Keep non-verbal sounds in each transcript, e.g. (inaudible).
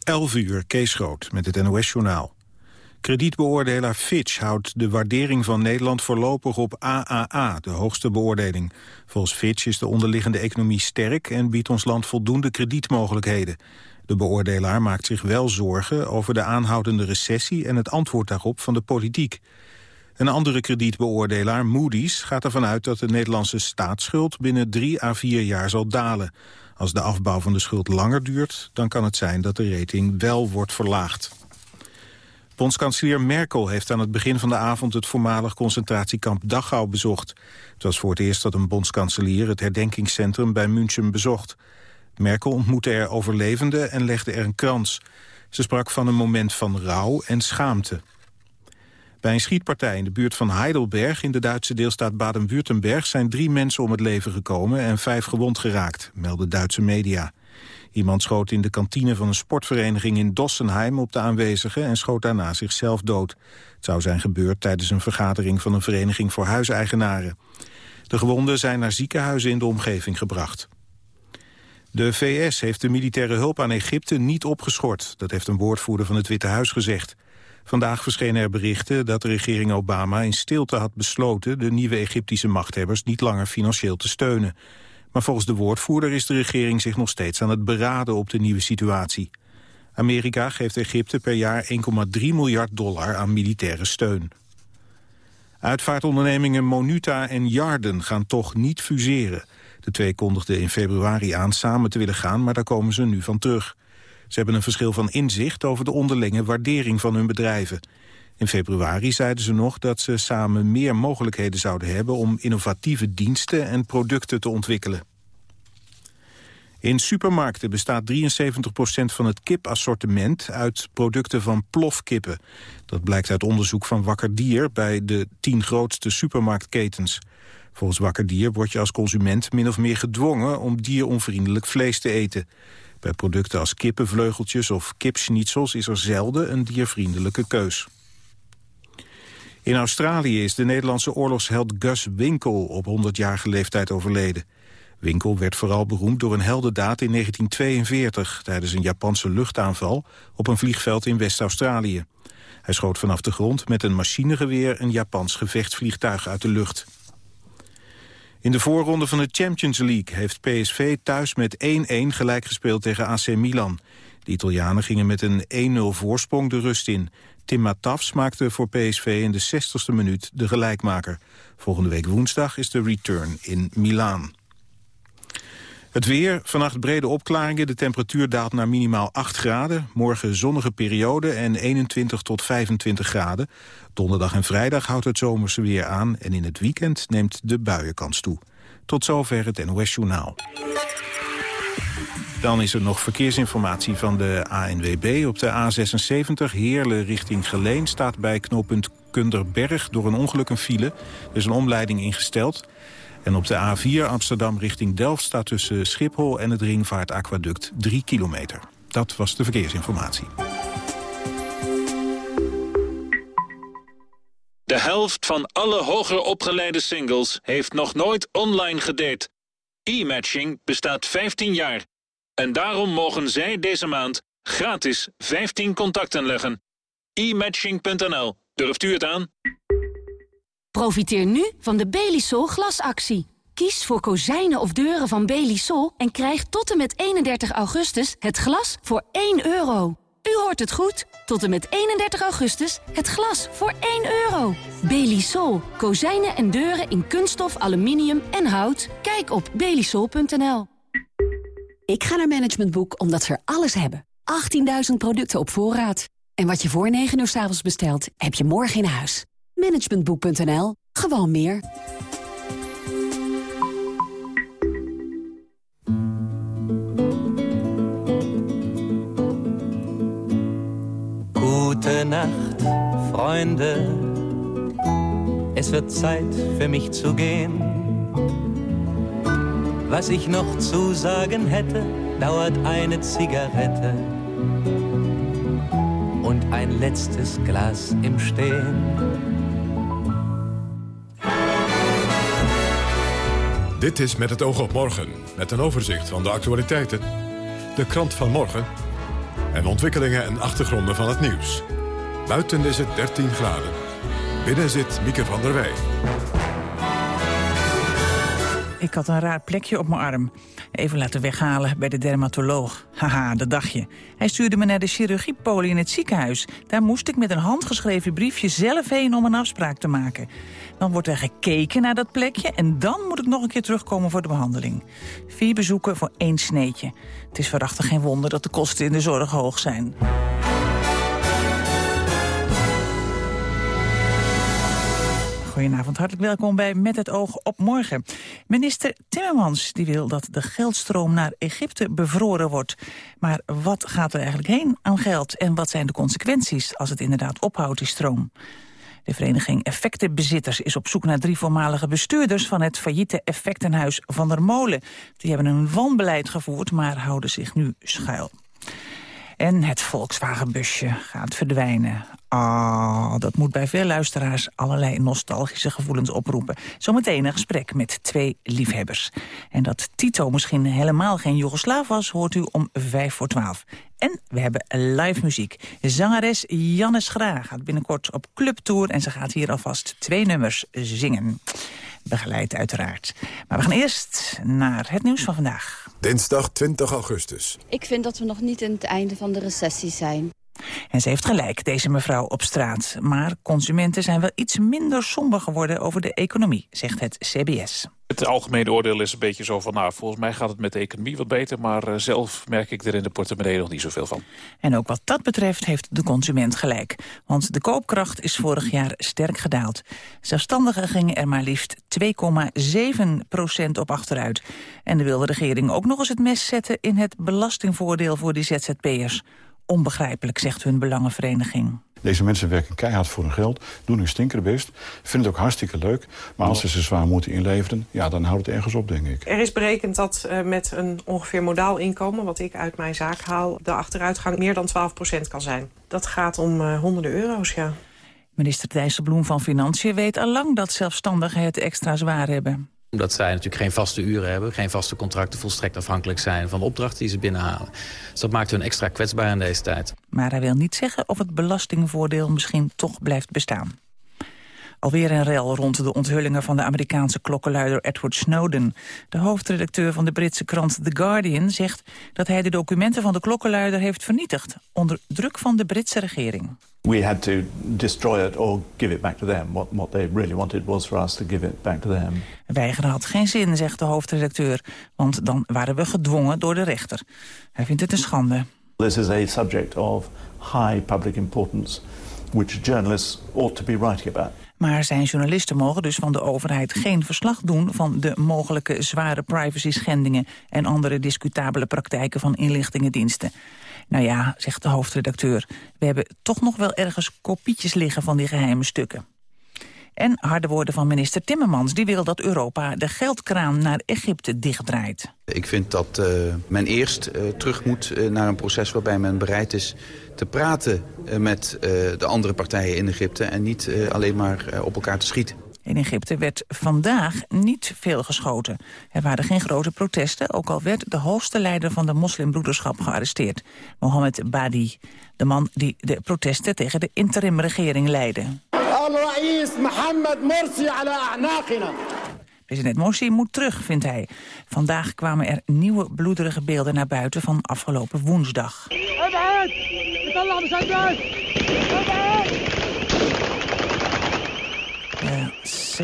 11 uur, Kees Groot, met het NOS-journaal. Kredietbeoordelaar Fitch houdt de waardering van Nederland voorlopig op AAA, de hoogste beoordeling. Volgens Fitch is de onderliggende economie sterk en biedt ons land voldoende kredietmogelijkheden. De beoordelaar maakt zich wel zorgen over de aanhoudende recessie en het antwoord daarop van de politiek. Een andere kredietbeoordelaar, Moody's, gaat ervan uit dat de Nederlandse staatsschuld binnen drie à vier jaar zal dalen. Als de afbouw van de schuld langer duurt, dan kan het zijn dat de rating wel wordt verlaagd. Bondskanselier Merkel heeft aan het begin van de avond het voormalig concentratiekamp Dachau bezocht. Het was voor het eerst dat een bondskanselier het herdenkingscentrum bij München bezocht. Merkel ontmoette er overlevenden en legde er een krans. Ze sprak van een moment van rouw en schaamte. Bij een schietpartij in de buurt van Heidelberg in de Duitse deelstaat Baden-Württemberg zijn drie mensen om het leven gekomen en vijf gewond geraakt, melden Duitse media. Iemand schoot in de kantine van een sportvereniging in Dossenheim op de aanwezigen en schoot daarna zichzelf dood. Het zou zijn gebeurd tijdens een vergadering van een vereniging voor huiseigenaren. De gewonden zijn naar ziekenhuizen in de omgeving gebracht. De VS heeft de militaire hulp aan Egypte niet opgeschort. Dat heeft een woordvoerder van het Witte Huis gezegd. Vandaag verschenen er berichten dat de regering Obama in stilte had besloten... de nieuwe Egyptische machthebbers niet langer financieel te steunen. Maar volgens de woordvoerder is de regering zich nog steeds aan het beraden op de nieuwe situatie. Amerika geeft Egypte per jaar 1,3 miljard dollar aan militaire steun. Uitvaartondernemingen Monuta en Jarden gaan toch niet fuseren. De twee kondigden in februari aan samen te willen gaan, maar daar komen ze nu van terug. Ze hebben een verschil van inzicht over de onderlinge waardering van hun bedrijven. In februari zeiden ze nog dat ze samen meer mogelijkheden zouden hebben... om innovatieve diensten en producten te ontwikkelen. In supermarkten bestaat 73% van het kipassortiment uit producten van plofkippen. Dat blijkt uit onderzoek van Wakker Dier bij de tien grootste supermarktketens. Volgens Wakker Dier word je als consument min of meer gedwongen om dieronvriendelijk vlees te eten. Bij producten als kippenvleugeltjes of kipschnitzels is er zelden een diervriendelijke keus. In Australië is de Nederlandse oorlogsheld Gus Winkel op 100-jarige leeftijd overleden. Winkel werd vooral beroemd door een heldendaad in 1942... tijdens een Japanse luchtaanval op een vliegveld in West-Australië. Hij schoot vanaf de grond met een machinegeweer een Japans gevechtsvliegtuig uit de lucht. In de voorronde van de Champions League heeft PSV thuis met 1-1 gelijk gespeeld tegen AC Milan. De Italianen gingen met een 1-0 voorsprong de rust in. Tim Matafs maakte voor PSV in de 60ste minuut de gelijkmaker. Volgende week woensdag is de return in Milaan. Het weer, vannacht brede opklaringen. De temperatuur daalt naar minimaal 8 graden. Morgen zonnige periode en 21 tot 25 graden. Donderdag en vrijdag houdt het zomerse weer aan... en in het weekend neemt de buienkans toe. Tot zover het NOS Journaal. Dan is er nog verkeersinformatie van de ANWB. Op de A76 Heerlen richting Geleen staat bij knooppunt Kunderberg... door een ongeluk een file. Er is een omleiding ingesteld... En op de A4 Amsterdam richting Delft staat tussen Schiphol en het Ringvaartaquaduct 3 kilometer. Dat was de verkeersinformatie. De helft van alle hoger opgeleide singles heeft nog nooit online gedate. E-matching bestaat 15 jaar. En daarom mogen zij deze maand gratis 15 contacten leggen. e-matching.nl. Durft u het aan? Profiteer nu van de Belisol glasactie. Kies voor kozijnen of deuren van Belisol en krijg tot en met 31 augustus het glas voor 1 euro. U hoort het goed. Tot en met 31 augustus het glas voor 1 euro. Belisol. Kozijnen en deuren in kunststof, aluminium en hout. Kijk op belisol.nl. Ik ga naar Management Boek omdat ze er alles hebben. 18.000 producten op voorraad. En wat je voor 9 uur s avonds bestelt, heb je morgen in huis. Managementboek.nl. Gewoon meer. Gute Nacht, Freunde. Es wird Zeit für mich zu gehen. Was ich noch zu sagen hätte, dauert eine Zigarette und ein letztes Glas im Stehen. Dit is Met het oog op morgen, met een overzicht van de actualiteiten. De krant van morgen, en ontwikkelingen en achtergronden van het nieuws. Buiten is het 13 graden. Binnen zit Mieke van der Wij. Ik had een raar plekje op mijn arm. Even laten weghalen bij de dermatoloog. Haha, dat dacht je. Hij stuurde me naar de chirurgiepolie in het ziekenhuis. Daar moest ik met een handgeschreven briefje zelf heen om een afspraak te maken. Dan wordt er gekeken naar dat plekje en dan moet ik nog een keer terugkomen voor de behandeling. Vier bezoeken voor één sneetje. Het is verachtig geen wonder dat de kosten in de zorg hoog zijn. Goedenavond, hartelijk welkom bij Met het oog op morgen. Minister Timmermans die wil dat de geldstroom naar Egypte bevroren wordt. Maar wat gaat er eigenlijk heen aan geld en wat zijn de consequenties als het inderdaad ophoudt, die stroom? De vereniging Effectenbezitters is op zoek naar drie voormalige bestuurders... van het failliete effectenhuis Van der Molen. Die hebben een wanbeleid gevoerd, maar houden zich nu schuil. En het Volkswagenbusje gaat verdwijnen. Ah, dat moet bij veel luisteraars allerlei nostalgische gevoelens oproepen. Zometeen een gesprek met twee liefhebbers. En dat Tito misschien helemaal geen Joegoslaaf was... hoort u om vijf voor twaalf. En we hebben live muziek. Zangeres Janne Schra gaat binnenkort op clubtour... en ze gaat hier alvast twee nummers zingen. Begeleid uiteraard. Maar we gaan eerst naar het nieuws van vandaag. Dinsdag 20 augustus. Ik vind dat we nog niet in het einde van de recessie zijn. En ze heeft gelijk, deze mevrouw op straat. Maar consumenten zijn wel iets minder somber geworden over de economie, zegt het CBS. Het algemene oordeel is een beetje zo van... nou, volgens mij gaat het met de economie wat beter... maar uh, zelf merk ik er in de portemonnee nog niet zoveel van. En ook wat dat betreft heeft de consument gelijk. Want de koopkracht is vorig jaar sterk gedaald. Zelfstandigen gingen er maar liefst 2,7 procent op achteruit. En de wilde regering ook nog eens het mes zetten... in het belastingvoordeel voor die ZZP'ers. Onbegrijpelijk, zegt hun belangenvereniging. Deze mensen werken keihard voor hun geld, doen hun stinkerbest, vinden het ook hartstikke leuk. Maar als ze ze zwaar moeten inleveren, ja, dan houdt het ergens op, denk ik. Er is berekend dat uh, met een ongeveer modaal inkomen, wat ik uit mijn zaak haal, de achteruitgang meer dan 12% kan zijn. Dat gaat om uh, honderden euro's, ja. Minister Dijsselbloem van Financiën weet al lang dat zelfstandigen het extra zwaar hebben omdat zij natuurlijk geen vaste uren hebben, geen vaste contracten... volstrekt afhankelijk zijn van de opdrachten die ze binnenhalen. Dus dat maakt hun extra kwetsbaar in deze tijd. Maar hij wil niet zeggen of het belastingvoordeel misschien toch blijft bestaan. Alweer een rel rond de onthullingen van de Amerikaanse klokkenluider Edward Snowden. De hoofdredacteur van de Britse krant The Guardian zegt dat hij de documenten van de klokkenluider heeft vernietigd, onder druk van de Britse regering. We had to destroy it or give it back to them. What, what they really wanted was for us to give it back to them. Weigeren had geen zin, zegt de hoofdredacteur, want dan waren we gedwongen door de rechter. Hij vindt het een schande. This is a subject of high public importance which journalists ought to be writing about. Maar zijn journalisten mogen dus van de overheid geen verslag doen... van de mogelijke zware privacy-schendingen... en andere discutabele praktijken van inlichtingendiensten. Nou ja, zegt de hoofdredacteur, we hebben toch nog wel ergens kopietjes liggen van die geheime stukken. En harde woorden van minister Timmermans. Die wil dat Europa de geldkraan naar Egypte dichtdraait. Ik vind dat uh, men eerst uh, terug moet uh, naar een proces waarbij men bereid is te praten met de andere partijen in Egypte... en niet alleen maar op elkaar te schieten. In Egypte werd vandaag niet veel geschoten. Er waren geen grote protesten, ook al werd de hoogste leider van de moslimbroederschap gearresteerd. Mohammed Badi, de man die de protesten tegen de interimregering leidde. President Morsi moet terug, vindt hij. Vandaag kwamen er nieuwe bloederige beelden naar buiten van afgelopen woensdag.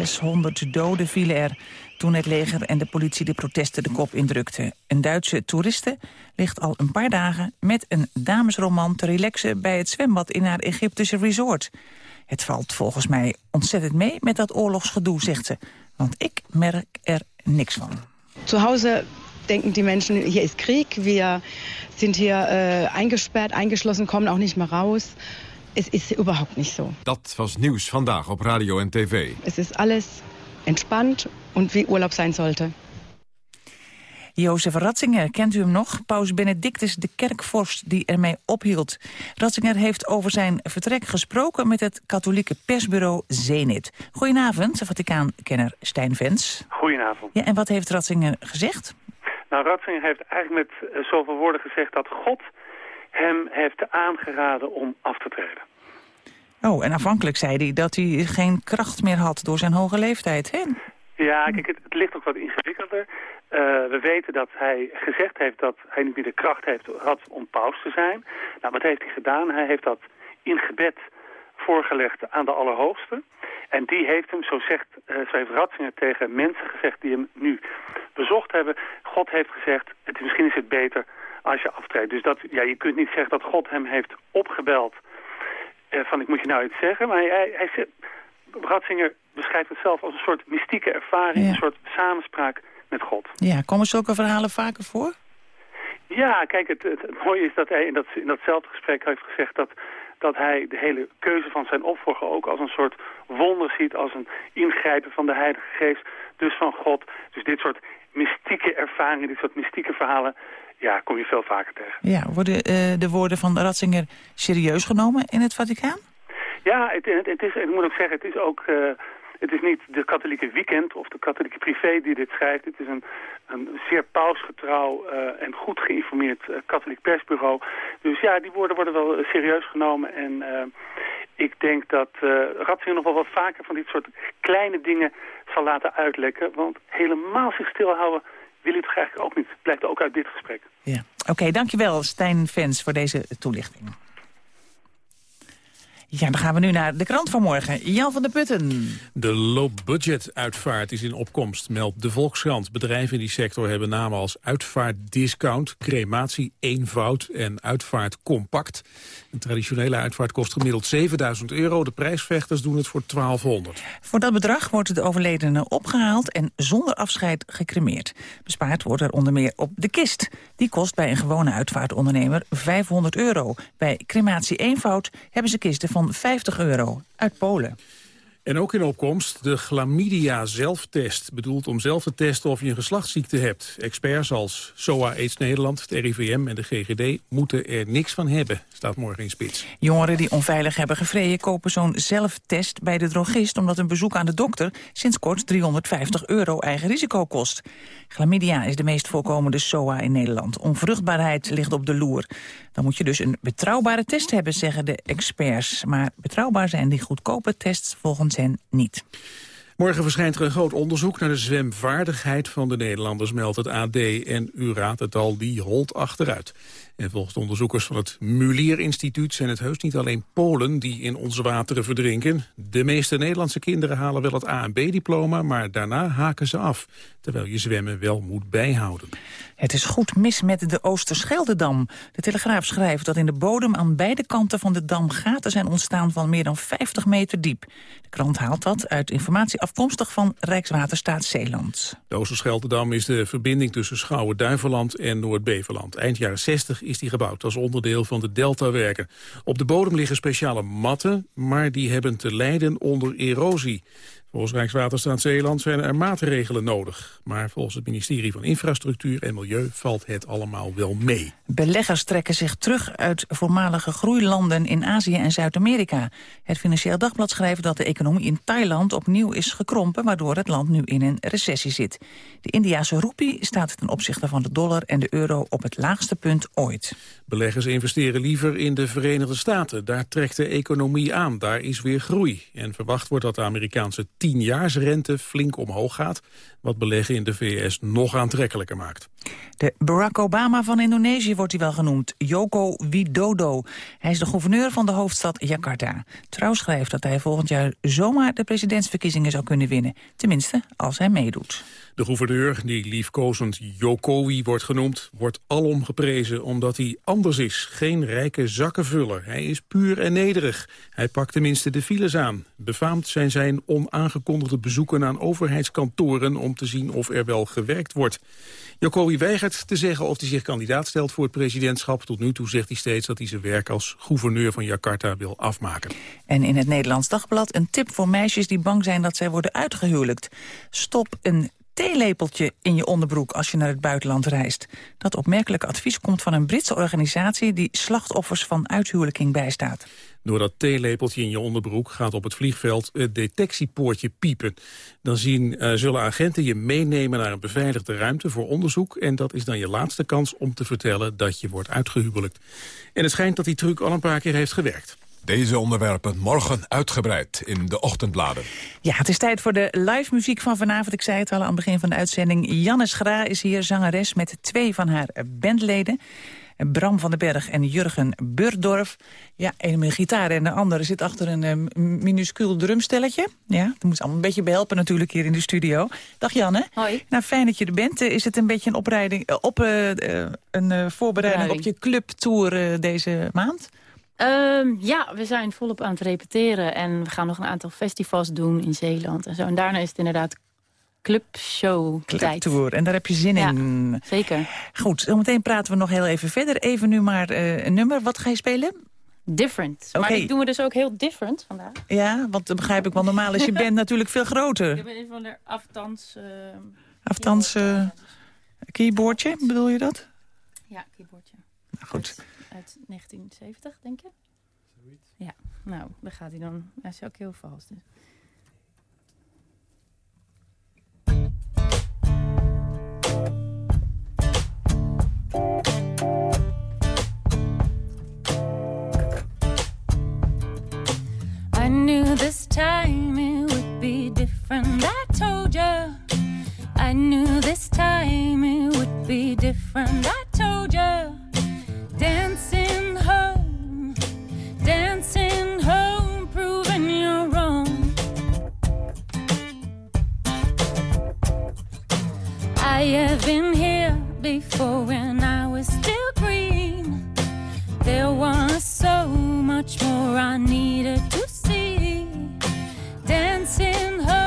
600 doden vielen er toen het leger en de politie de protesten de kop indrukten. Een Duitse toeriste ligt al een paar dagen met een damesroman te relaxen bij het zwembad in haar Egyptische resort. Het valt volgens mij ontzettend mee met dat oorlogsgedoe, zegt ze. Want ik merk er niks van. Zu Hause denken die Menschen, hier ist Krieg, wir sind hier äh, eingesperrt, eingeschlossen, kommen auch nicht mehr raus. Het is überhaupt niet zo. Dat was nieuws vandaag op radio en tv. Het is alles entspannt en wie urlaub zijn sollte. Jozef Ratzinger, kent u hem nog? Paus Benedictus, de kerkvorst die ermee ophield. Ratzinger heeft over zijn vertrek gesproken met het katholieke persbureau Zenit. Goedenavond, Vaticaan-kenner Stijn Vens. Goedenavond. Ja, en wat heeft Ratzinger gezegd? Nou, Ratzinger heeft eigenlijk met zoveel woorden gezegd dat God hem heeft aangeraden om af te treden. Oh, en afhankelijk zei hij dat hij geen kracht meer had door zijn hoge leeftijd, hè? Ja, kijk, het, het ligt ook wat ingewikkelder. Uh, we weten dat hij gezegd heeft dat hij niet meer de kracht heeft, had om paus te zijn. Nou, wat heeft hij gedaan? Hij heeft dat in gebed voorgelegd aan de Allerhoogste. En die heeft hem, zo zegt, uh, zo heeft Ratzinger tegen mensen gezegd die hem nu bezocht hebben. God heeft gezegd, het, misschien is het beter als je aftreedt. Dus dat, ja, je kunt niet zeggen dat God hem heeft opgebeld uh, van ik moet je nou iets zeggen. Maar hij, hij, hij Ratzinger beschrijft het zelf als een soort mystieke ervaring, een soort samenspraak met God. Ja, komen zulke verhalen vaker voor? Ja, kijk, het, het, mooie is dat hij in, dat, in datzelfde gesprek heeft gezegd dat, dat hij de hele keuze van zijn opvolger ook als een soort wonder ziet, als een ingrijpen van de Heilige Geest, dus van God. Dus dit soort mystieke ervaringen, dit soort mystieke verhalen, ja, kom je veel vaker tegen. Ja, worden uh, de woorden van Ratzinger serieus genomen in het Vaticaan? Ja, het, het, het is, ik moet ook zeggen, het is ook... Uh, het is niet de katholieke weekend of de katholieke privé die dit schrijft. Het is een, een zeer pausgetrouw uh, en goed geïnformeerd uh, katholiek persbureau. Dus ja, die woorden worden wel serieus genomen. En uh, ik denk dat Ratzinger nog wel wat vaker van dit soort kleine dingen zal laten uitlekken. Want helemaal zich stilhouden wil toch eigenlijk ook niet. Blijkt ook uit dit gesprek. Ja. Oké, dankjewel Stijn Vens voor deze toelichting. Ja, dan gaan we nu naar de krant van morgen. Jan van der Putten. De low-budget uitvaart is in opkomst, meldt de Volkskrant. Bedrijven in die sector hebben namen als uitvaartdiscount, crematie eenvoud en uitvaart compact. Een traditionele uitvaart kost gemiddeld 7000 euro. De prijsvechters doen het voor 1200. Voor dat bedrag wordt de overledene opgehaald en zonder afscheid gecremeerd. Bespaard wordt er onder meer op de kist. Die kost bij een gewone uitvaartondernemer 500 euro. Bij crematie eenvoud hebben ze kisten van 50 euro uit Polen. En ook in opkomst de chlamydia-zelftest. Bedoeld om zelf te testen of je een geslachtsziekte hebt. Experts als SOA AIDS Nederland, het RIVM en de GGD moeten er niks van hebben. Staat morgen in spits. Jongeren die onveilig hebben gevreden kopen zo'n zelftest bij de drogist... omdat een bezoek aan de dokter sinds kort 350 euro eigen risico kost. Chlamydia is de meest voorkomende SOA in Nederland. Onvruchtbaarheid ligt op de loer. Dan moet je dus een betrouwbare test hebben, zeggen de experts. Maar betrouwbaar zijn die goedkope tests volgens hen niet. Morgen verschijnt er een groot onderzoek naar de zwemvaardigheid van de Nederlanders, meldt het AD. En u raadt het al, die holt achteruit. En volgens de onderzoekers van het Mulier Instituut zijn het heus niet alleen Polen die in onze wateren verdrinken. De meeste Nederlandse kinderen halen wel het A- en B-diploma, maar daarna haken ze af. Terwijl je zwemmen wel moet bijhouden. Het is goed mis met de Oosterscheldedam. De Telegraaf schrijft dat in de bodem aan beide kanten van de dam gaten zijn ontstaan van meer dan 50 meter diep. De krant haalt dat uit informatie afkomstig van Rijkswaterstaat Zeeland. De Oosterscheldedam is de verbinding tussen Schouwen-Duiveland en Noord-Beverland. Eind jaren 60 is die gebouwd als onderdeel van de Deltawerken. Op de bodem liggen speciale matten, maar die hebben te lijden onder erosie. Volgens Rijkswaterstaat Zeeland zijn er maatregelen nodig. Maar volgens het ministerie van Infrastructuur en Milieu valt het allemaal wel mee. Beleggers trekken zich terug uit voormalige groeilanden in Azië en Zuid-Amerika. Het Financieel Dagblad schrijft dat de economie in Thailand opnieuw is gekrompen... waardoor het land nu in een recessie zit. De Indiase roepie staat ten opzichte van de dollar en de euro op het laagste punt ooit. Beleggers investeren liever in de Verenigde Staten. Daar trekt de economie aan, daar is weer groei. En verwacht wordt dat de Amerikaanse tienjaarsrente flink omhoog gaat... wat beleggen in de VS nog aantrekkelijker maakt. De Barack Obama van Indonesië wordt hij wel genoemd, Joko Widodo. Hij is de gouverneur van de hoofdstad Jakarta. Trouw schrijft dat hij volgend jaar zomaar de presidentsverkiezingen zou kunnen winnen. Tenminste, als hij meedoet. De gouverneur, die liefkozend Jokowi wordt genoemd, wordt alom geprezen omdat hij anders is. Geen rijke zakkenvuller. Hij is puur en nederig. Hij pakt tenminste de files aan. Befaamd zijn zijn onaangekondigde bezoeken aan overheidskantoren om te zien of er wel gewerkt wordt. Jokowi weigert te zeggen of hij zich kandidaat stelt voor het presidentschap. Tot nu toe zegt hij steeds dat hij zijn werk als gouverneur van Jakarta wil afmaken. En in het Nederlands Dagblad een tip voor meisjes die bang zijn dat zij worden uitgehuwelijkt. Stop een theelepeltje in je onderbroek als je naar het buitenland reist. Dat opmerkelijke advies komt van een Britse organisatie... die slachtoffers van uithuwelijking bijstaat. Door dat theelepeltje in je onderbroek gaat op het vliegveld het detectiepoortje piepen. Dan zien, uh, zullen agenten je meenemen naar een beveiligde ruimte voor onderzoek... en dat is dan je laatste kans om te vertellen dat je wordt uitgehuwelijkt. En het schijnt dat die truc al een paar keer heeft gewerkt. Deze onderwerpen morgen uitgebreid in de ochtendbladen. Ja, het is tijd voor de live muziek van vanavond. Ik zei het al aan het begin van de uitzending. Janne Schra is hier zangeres met twee van haar bandleden. Bram van den Berg en Jurgen Burdorf. Ja, een met gitaar en de andere zit achter een uh, minuscuul drumstelletje. Ja, dat moet allemaal een beetje behelpen natuurlijk hier in de studio. Dag Janne. Hoi. Nou, fijn dat je er bent. Is het een beetje een opleiding, uh, op, uh, een voorbereiding op je clubtour deze maand? Um, ja, we zijn volop aan het repeteren. En we gaan nog een aantal festivals doen in Zeeland en zo. En daarna is het inderdaad clubshow tijd. Clubtour. En daar heb je zin ja, in. zeker. Goed, zometeen praten we nog heel even verder. Even nu maar uh, een nummer. Wat ga je spelen? Different. Oké. Maar die doen we dus ook heel different vandaag. Ja, want dat begrijp ik wel. Normaal is je (laughs) band natuurlijk veel groter. Ik ben een van de aftans... Uh, aftans uh, keyboardje, bedoel je dat? Ja, keyboardje. Nou, goed. Uit 1970, denk je? Ja, nou, daar gaat hij dan. Hij is ook heel vals. Dus. I knew this time it would be different. I told you. I knew this time it would be different. I told you. Dancing home, dancing home, proving you're wrong. I have been here before when I was still green. There was so much more I needed to see. Dancing home,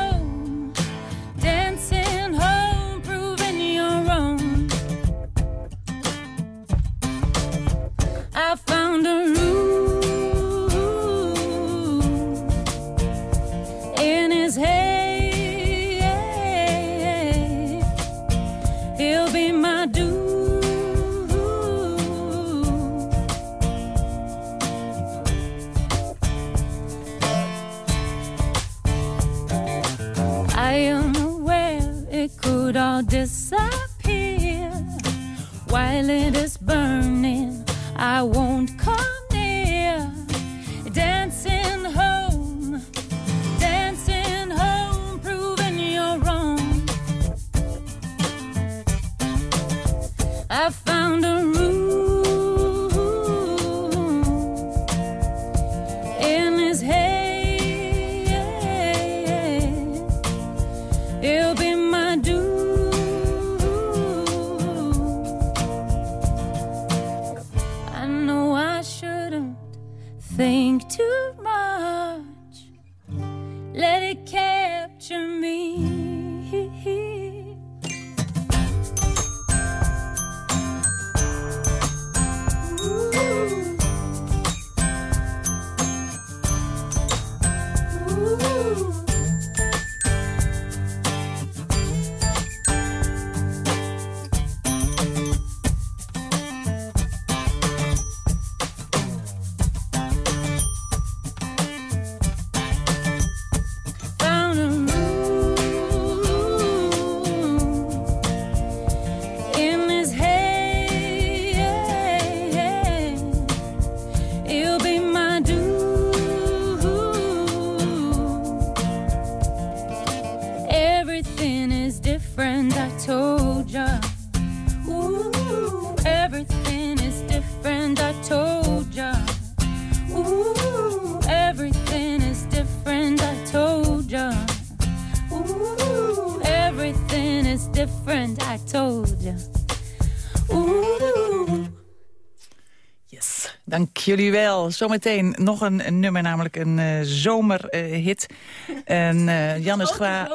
jullie wel. Zometeen nog een, een nummer, namelijk een uh, zomerhit. (laughs) en uh, Janne Schra...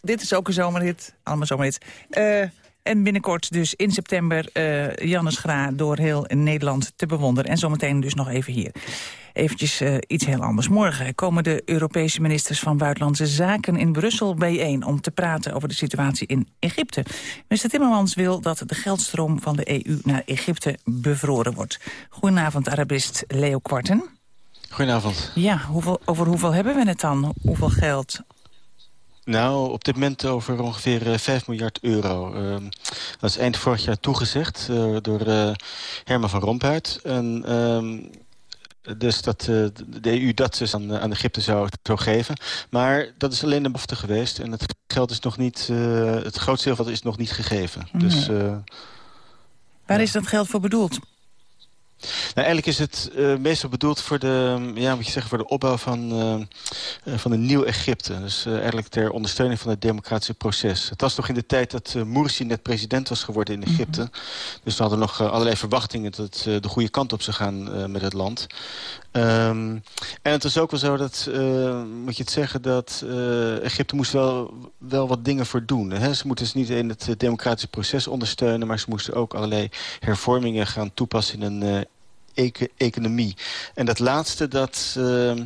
Dit is ook een zomerhit. Allemaal zomerhits. En binnenkort dus in september uh, Jannes Gra door heel Nederland te bewonderen. En zometeen dus nog even hier. Eventjes uh, iets heel anders. Morgen komen de Europese ministers van Buitenlandse Zaken in Brussel bijeen... om te praten over de situatie in Egypte. Minister Timmermans wil dat de geldstroom van de EU naar Egypte bevroren wordt. Goedenavond, Arabist Leo Kwarten. Goedenavond. Ja, hoeveel, over hoeveel hebben we het dan? Hoeveel geld? Nou, op dit moment over ongeveer uh, 5 miljard euro. Uh, dat is eind vorig jaar toegezegd uh, door uh, Herman van Rompuy. En ehm, dus dat de EU dat dus aan, aan Egypte zou, zou geven. Maar dat is alleen een belofte geweest. En het geld is nog niet, het grootste deel is nog niet gegeven. Nee. Dus, Waar is dat geld voor bedoeld? Nou, eigenlijk is het uh, meestal bedoeld voor de, ja, moet je zeggen, voor de opbouw van, uh, van een nieuw Egypte. Dus uh, eigenlijk ter ondersteuning van het democratische proces. Het was nog in de tijd dat Morsi net president was geworden in Egypte. Mm -hmm. Dus we hadden nog allerlei verwachtingen dat het de goede kant op zou gaan met het land. Um, en het is ook wel zo dat, moet je het zeggen, dat Egypte moest wel, wel wat dingen voor doen. Hè? Ze moeten dus niet in het democratische proces ondersteunen, maar ze moesten ook allerlei hervormingen gaan toepassen in een econ economie. En dat laatste, dat, uh,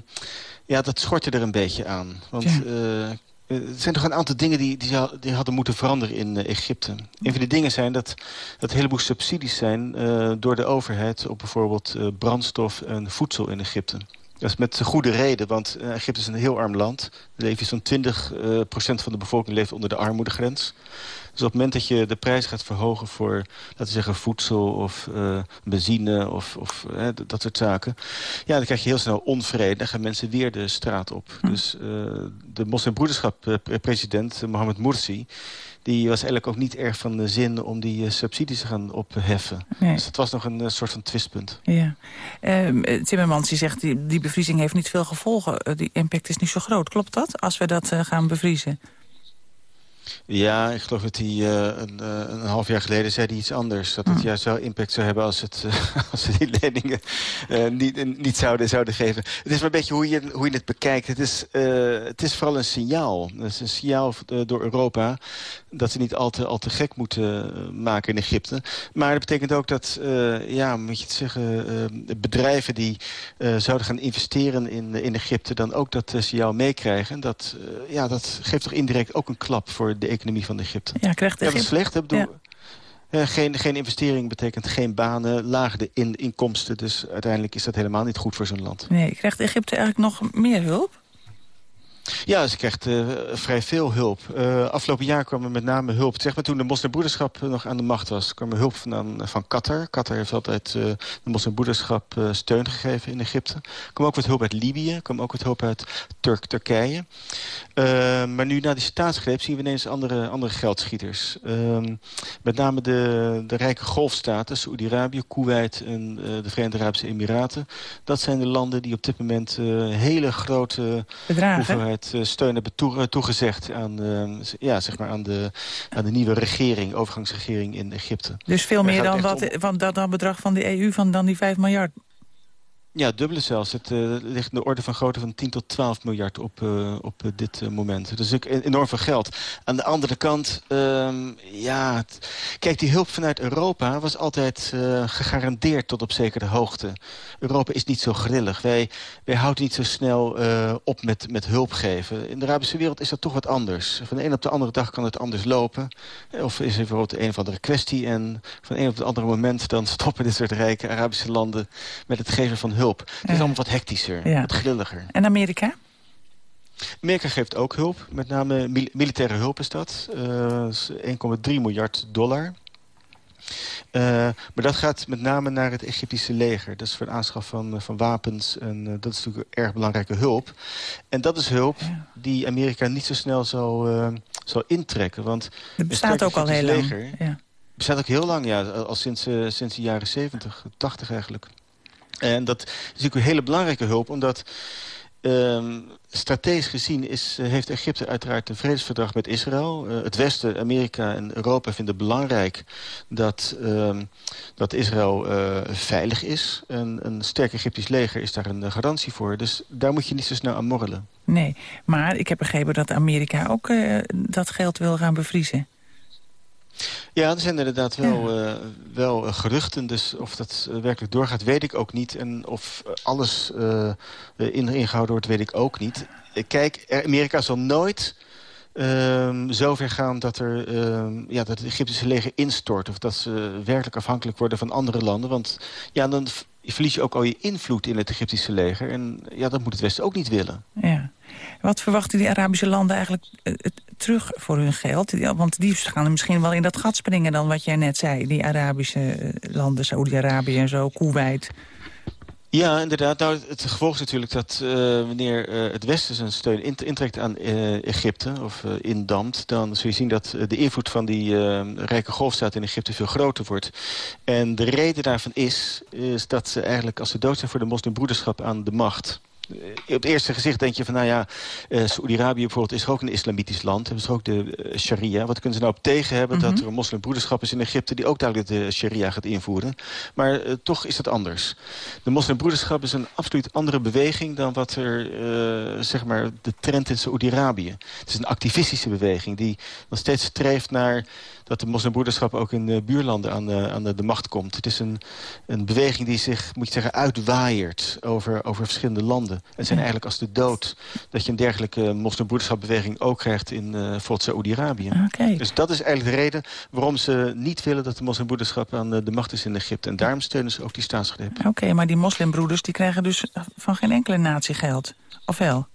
ja, dat schortte er een beetje aan. Want ja. Uh, er zijn toch een aantal dingen die, die, die hadden moeten veranderen in uh, Egypte. Een van die dingen zijn dat, dat een heleboel subsidies zijn uh, door de overheid... op bijvoorbeeld brandstof en voedsel in Egypte. Dat is met goede reden, want uh, Egypte is een heel arm land. Er leeft zo'n 20 uh, procent van de bevolking leeft onder de armoedegrens. Dus op het moment dat je de prijs gaat verhogen voor, laten we zeggen, voedsel of uh, benzine of, of uh, dat soort zaken. Ja, dan krijg je heel snel onvrede. Dan gaan mensen weer de straat op. Hm. Dus de moslimbroederschap-president Mohammed Morsi die was eigenlijk ook niet erg van de zin om die uh, subsidies te gaan opheffen. Nee. Dus het was nog een uh, soort van twistpunt. Ja. Uh, Timmermans die zegt, die, die bevriezing heeft niet veel gevolgen. die impact is niet zo groot. Klopt dat, als we dat gaan bevriezen? Ja, ik geloof dat hij uh, een, uh, een, half jaar geleden zei hij iets anders. Dat het mm. juist wel impact zou hebben als, het, uh, (laughs) als ze die leningen niet, niet zouden, zouden geven. Het is maar een beetje hoe je, hoe je het bekijkt. Het is, het is vooral een signaal. Het is een signaal door Europa dat ze niet al te, al te gek moeten maken in Egypte. Maar dat betekent ook dat, ja, moet je het zeggen, bedrijven die zouden gaan investeren in, in Egypte... dan ook dat signaal meekrijgen. Dat, ja, dat geeft toch indirect ook een klap voor de economie van Egypte. Ja, krijgt Egypte... Ja, dat is slecht. Bedoel, ja. uh, geen, geen investering betekent geen banen, lage in, inkomsten. Dus uiteindelijk is dat helemaal niet goed voor zo'n land. Nee, krijgt Egypte eigenlijk nog meer hulp? Ja, ze krijgt uh, vrij veel hulp. Uh, afgelopen jaar kwam er met name hulp. Zeg maar toen de moslimbroederschap nog aan de macht was... kwam er hulp van, van Qatar. Qatar heeft altijd uh, de moslimbroederschap steun gegeven in Egypte. Er kwam ook wat hulp uit Libië. Kwam ook wat hulp uit Turk Turkije. maar nu na die staatsgreep zien we ineens andere, andere geldschieters. Ehm, met name de, de rijke golfstaten, Saoedi-Arabië, Kuwait en de Verenigde Arabische Emiraten. Dat zijn de landen die op dit moment hele grote Bedragen het steun hebben toe, toegezegd aan, uh, ja, zeg maar aan, de, aan de nieuwe regering, overgangsregering in Egypte. Dus veel meer dan, wat, om... van dat dan bedrag van de EU van dan die 5 miljard? Ja, dubbele zelfs. Het uh, ligt in de orde van grootte van 10 tot 12 miljard op, uh, op uh, dit moment. Dus ook enorm veel geld. Aan de andere kant, um, ja... Kijk, die hulp vanuit Europa was altijd gegarandeerd tot op zekere hoogte. Europa is niet zo grillig. Wij, wij houden niet zo snel op met, met hulp geven. In de Arabische wereld is dat toch wat anders. Van de een op de andere dag kan het anders lopen. Of is er bijvoorbeeld een of andere kwestie... en van een op het andere moment dan stoppen dit soort rijke Arabische landen... met het geven van hulp hulp. Het is allemaal wat hectischer, ja. wat grilliger. En Amerika? Amerika geeft ook hulp. Met name mil militaire hulp is dat. Uh, 1,3 miljard dollar. Uh, maar dat gaat met name naar het Egyptische leger. Dat is voor de aanschaf van, van wapens. En uh, dat is natuurlijk erg belangrijke hulp. En dat is hulp ja. die Amerika niet zo snel zal, uh, zal intrekken. Want het bestaat ook al heel leger, lang. Ja. bestaat ook heel lang, ja. Al sinds, sinds de jaren 70, 80 eigenlijk. En dat is natuurlijk een hele belangrijke hulp, omdat... Um, strategisch gezien is, uh, heeft Egypte uiteraard een vredesverdrag met Israël. Uh, het Westen, Amerika en Europa vinden belangrijk dat, uh, dat Israël uh, veilig is. En een sterk Egyptisch leger is daar een garantie voor. Dus daar moet je niet zo snel aan morrelen. Nee, maar ik heb begrepen dat Amerika ook dat geld wil gaan bevriezen. Ja, er zijn inderdaad wel, ja. uh, wel geruchten. Dus of dat uh, werkelijk doorgaat, weet ik ook niet. En of alles uh, in, ingehouden wordt, weet ik ook niet. Kijk, Amerika zal nooit um, zover gaan dat, er, um, ja, dat het Egyptische leger instort... of dat ze werkelijk afhankelijk worden van andere landen. Want ja, dan verlies je ook al je invloed in het Egyptische leger. En ja, dat moet het Westen ook niet willen. Ja. Wat verwachten die Arabische landen eigenlijk uh, terug voor hun geld? Want die gaan misschien wel in dat gat springen dan wat jij net zei. Die Arabische uh, landen, Saoedi-Arabië en zo, Kuwait... Ja, inderdaad. Nou, het gevolg is natuurlijk dat uh, wanneer uh, het Westen zijn steun intrekt aan uh, Egypte of indamt... dan zul je zien dat de invloed van die rijke golfstaat in Egypte veel groter wordt. En de reden daarvan is, is dat ze eigenlijk als ze dood zijn voor de moslimbroederschap aan de macht op het eerste gezicht denk je van, nou ja, uh, Saoedi-Arabië bijvoorbeeld is ook een islamitisch land. Hebben ze ook de uh, sharia. Wat kunnen ze nou op tegen hebben mm -hmm. dat er een moslimbroederschap is in Egypte... die ook duidelijk de sharia gaat invoeren. Maar uh, toch is het anders. De moslimbroederschap is een absoluut andere beweging... dan wat er, zeg maar, de trend in Saoedi-Arabië. Het is een activistische beweging die nog steeds streeft naar dat de moslimbroederschap ook in uh, buurlanden aan, uh, aan de, de, macht komt. Het is een, een beweging die zich, moet je zeggen, uitwaaiert over, over verschillende landen. Het zijn eigenlijk als de dood dat je een dergelijke moslimbroederschapbeweging ook krijgt in uh, bijvoorbeeld Saoedi-Arabië. Okay. Dus dat is eigenlijk de reden waarom ze niet willen dat de moslimbroederschap aan de macht is in Egypte. En daarom steunen ze ook die staatsgreep. Oké, okay, maar die moslimbroeders die krijgen dus van geen enkele natie geld, of wel?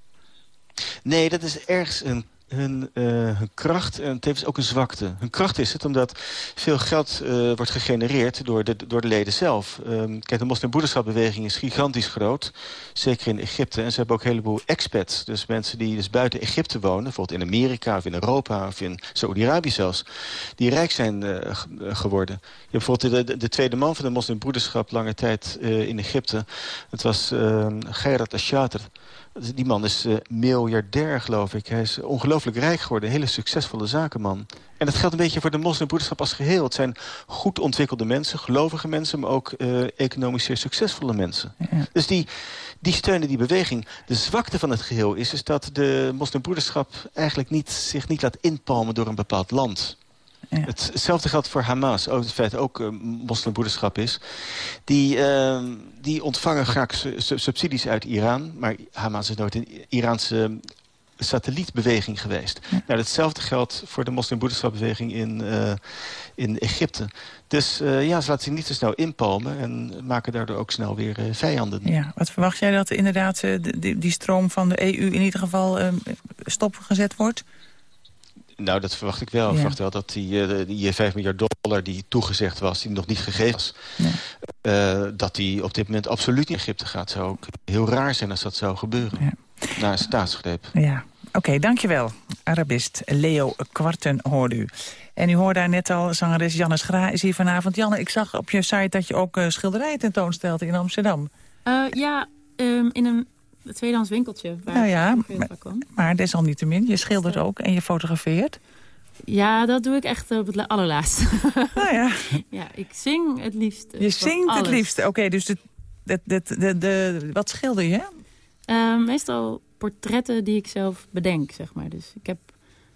Nee, dat is ergens een hun, uh, hun kracht en tevens ook een zwakte. Hun kracht is het omdat veel geld uh, wordt gegenereerd door de, door de leden zelf. Um, kijk, de moslimbroederschapbeweging is gigantisch groot. Zeker in Egypte. En ze hebben ook een heleboel expats. Dus mensen die dus buiten Egypte wonen. Bijvoorbeeld in Amerika of in Europa of in Saoedi-Arabië zelfs. Die rijk zijn uh, geworden. Je hebt bijvoorbeeld de, de, de, tweede man van de moslimbroederschap lange tijd in Egypte. Het was Geirat Ashater. Die man is uh, miljardair, geloof ik. Hij is ongelooflijk rijk geworden. Een hele succesvolle zakenman. En dat geldt een beetje voor de moslimbroederschap als geheel. Het zijn goed ontwikkelde mensen, gelovige mensen... maar ook uh, economisch zeer succesvolle mensen. Ja. Dus die, die steunen die beweging. De zwakte van het geheel is, is dat de moslimbroederschap... eigenlijk niet, zich niet laat inpalmen door een bepaald land. Ja. Hetzelfde geldt voor Hamas, ook het feit ook uh, moslimbroederschap is. Die, uh, die ontvangen graag su subsidies uit Iran. Maar Hamas is nooit een Iraanse satellietbeweging geweest. Ja. Nou, hetzelfde geldt voor de moslimbroederschapbeweging in, uh, in Egypte. Dus uh, ja, ze laten zich niet zo snel inpalmen... en maken daardoor ook snel weer uh, vijanden. Ja, wat verwacht jij dat inderdaad die, die stroom van de EU... in ieder geval stopgezet wordt? Nou, dat verwacht ik wel. Ja. Ik verwacht wel dat die, uh, die 5 miljard dollar die toegezegd was... die nog niet gegeven was... Ja. Uh, dat die op dit moment absoluut in Egypte gaat. zou ook heel raar zijn als dat zou gebeuren. Ja. Na een staatsgreep. Ja, oké, okay, dankjewel. Arabist Leo Kwarten hoorde u. En u hoorde daar net al, zangeres Janne Schra is hier vanavond. Janne, ik zag op je site dat je ook uh, schilderijen tentoonstelt in Amsterdam. ja, um, in een het tweedehands winkeltje. Waar nou ja, maar, maar desalniettemin, je schildert ook en je fotografeert. Ja, dat doe ik echt op het allerlaatste. (laughs) Nou ja. (laughs) ja, ik zing het liefst. Je zingt alles. het liefst. Oké, okay, dus de, de, de, de, de, wat schilder je? Uh, meestal portretten die ik zelf bedenk, zeg maar. Dus ik heb,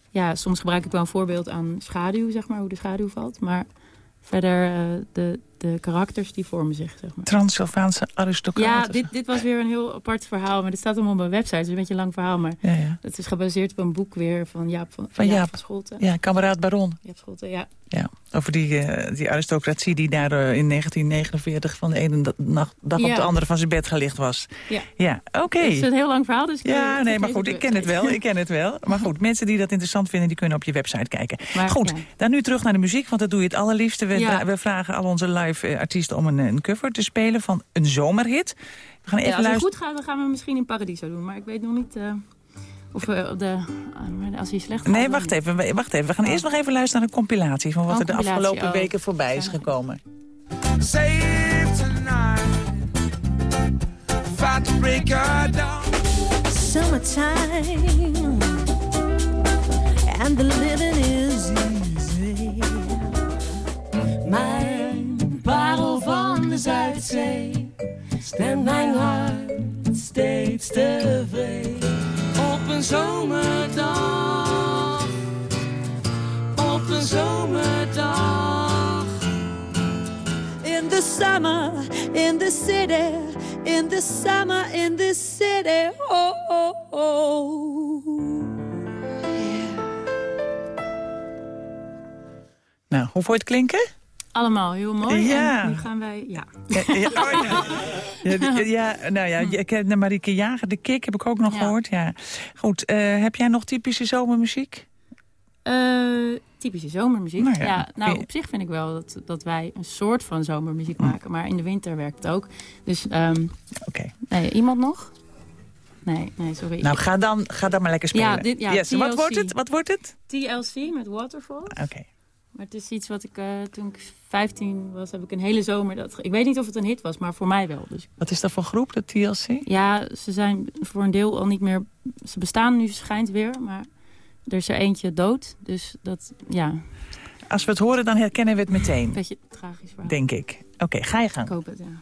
ja, soms gebruik ik wel een voorbeeld aan schaduw, zeg maar, hoe de schaduw valt. Maar verder uh, de, de karakters die vormen zich, zeg maar. Transylvaanse aristocraten. Ja, dit, dit was weer een heel apart verhaal. Maar dit staat allemaal op mijn website. Het is een beetje een lang verhaal. Maar ja, ja. het is gebaseerd op een boek weer van Jaap van, van, Jaap, van Scholten. Ja, kameraad Baron. Jaap Scholten, ja. Ja, over die, uh, die aristocratie die daar uh, in 1949 van de ene dag, dag ja. op de andere van zijn bed gelicht was. Ja, ja oké. Okay. Het is een heel lang verhaal, dus... Ja, nee, maar goed, ik ken het wel, (laughs) ik ken het wel. Maar goed, mensen die dat interessant vinden, die kunnen op je website kijken. Maar, goed, ja. dan nu terug naar de muziek, want dat doe je het allerliefste. We, ja. we vragen al onze live uh, artiesten om een, een cover te spelen van een zomerhit. We gaan even ja, als het goed gaat, dan gaan we misschien in Paradiso doen. Maar ik weet nog niet... Uh, of op de, uh, als hij slecht gaat... Nee, wacht even, wacht even. We gaan oh. eerst nog even luisteren naar een compilatie... van wat er de afgelopen oh. weken voorbij is gekomen. Save tonight. To break our dawn Summertime. And the living is easy. Mijn parel van de Zuidzee. Stemt mijn hart steeds tevreden een zomerdag, op een zomerdag. In the summer, in the city, in the summer, in the city, oh, oh, oh. Yeah. Nou, hoe voor het klinken? Allemaal heel mooi. Ja. En nu gaan wij... Ja. Ja, ja, (laughs) oh ja. Ja, d- ja, nou ja, ik heb de Marieke Jager, de Kik heb ik ook nog Ja. gehoord. Ja. Goed, eh, heb jij nog typische zomermuziek? Eh, typische zomermuziek. Nou ja, ja, nou, op zich vind ik wel dat, dat wij een soort van zomermuziek maken. Maar in de winter werkt het ook. Dus, ehm Oké. nee, iemand nog? Nee, nee, sorry. Nou, ga dan, ga dan maar lekker spelen. Ja, dit, ja, yes. Wat wordt het? Wat wordt het? TLC met Waterfall. Oké. Maar het is iets wat ik, eh, toen ik 15 was, heb ik een hele zomer... Dat, ik weet niet of het een hit was, maar voor mij wel. Dus Wat is dat voor groep, de TLC? ja, ze zijn voor een deel al niet meer... Ze bestaan nu, schijnt weer, maar er is er eentje dood. Dus dat, ja, Als we het horen, dan herkennen we het meteen. een beetje tragisch verhaal. Denk ik. Oké, ga je gang. Ik hoop het, ja.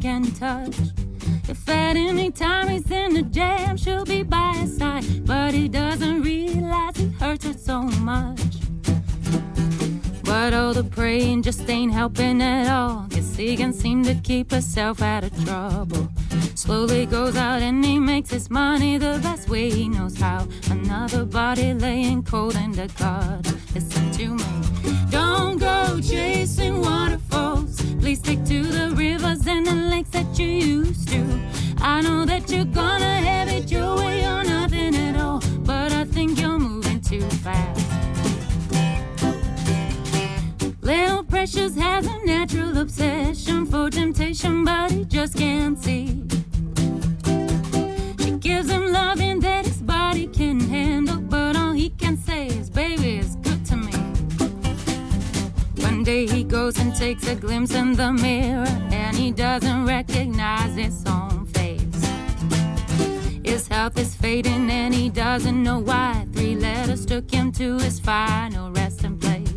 Can't touch. If at any time he's in a jam, she'll be by his side. But he doesn't realize he hurts her so much. But all the praying just ain't helping at all. Guess he can seem to keep herself out of trouble. Slowly goes out and he makes his money the best way he knows how. Another body laying cold in the guard. Listen to me. Don't go chasing waterfalls. Please stick to the rivers and the lakes that you used to. I know that you're gonna have it your way or nothing at all. But I think you're moving too fast. Little Precious has a natural obsession for temptation, but he just can't see. She gives him loving that his body can handle, but all he can say is, baby, it's. One day he goes and takes a glimpse in the mirror, and he doesn't recognize his own face. His health is fading, and he doesn't know why. Three letters took him to his final resting place.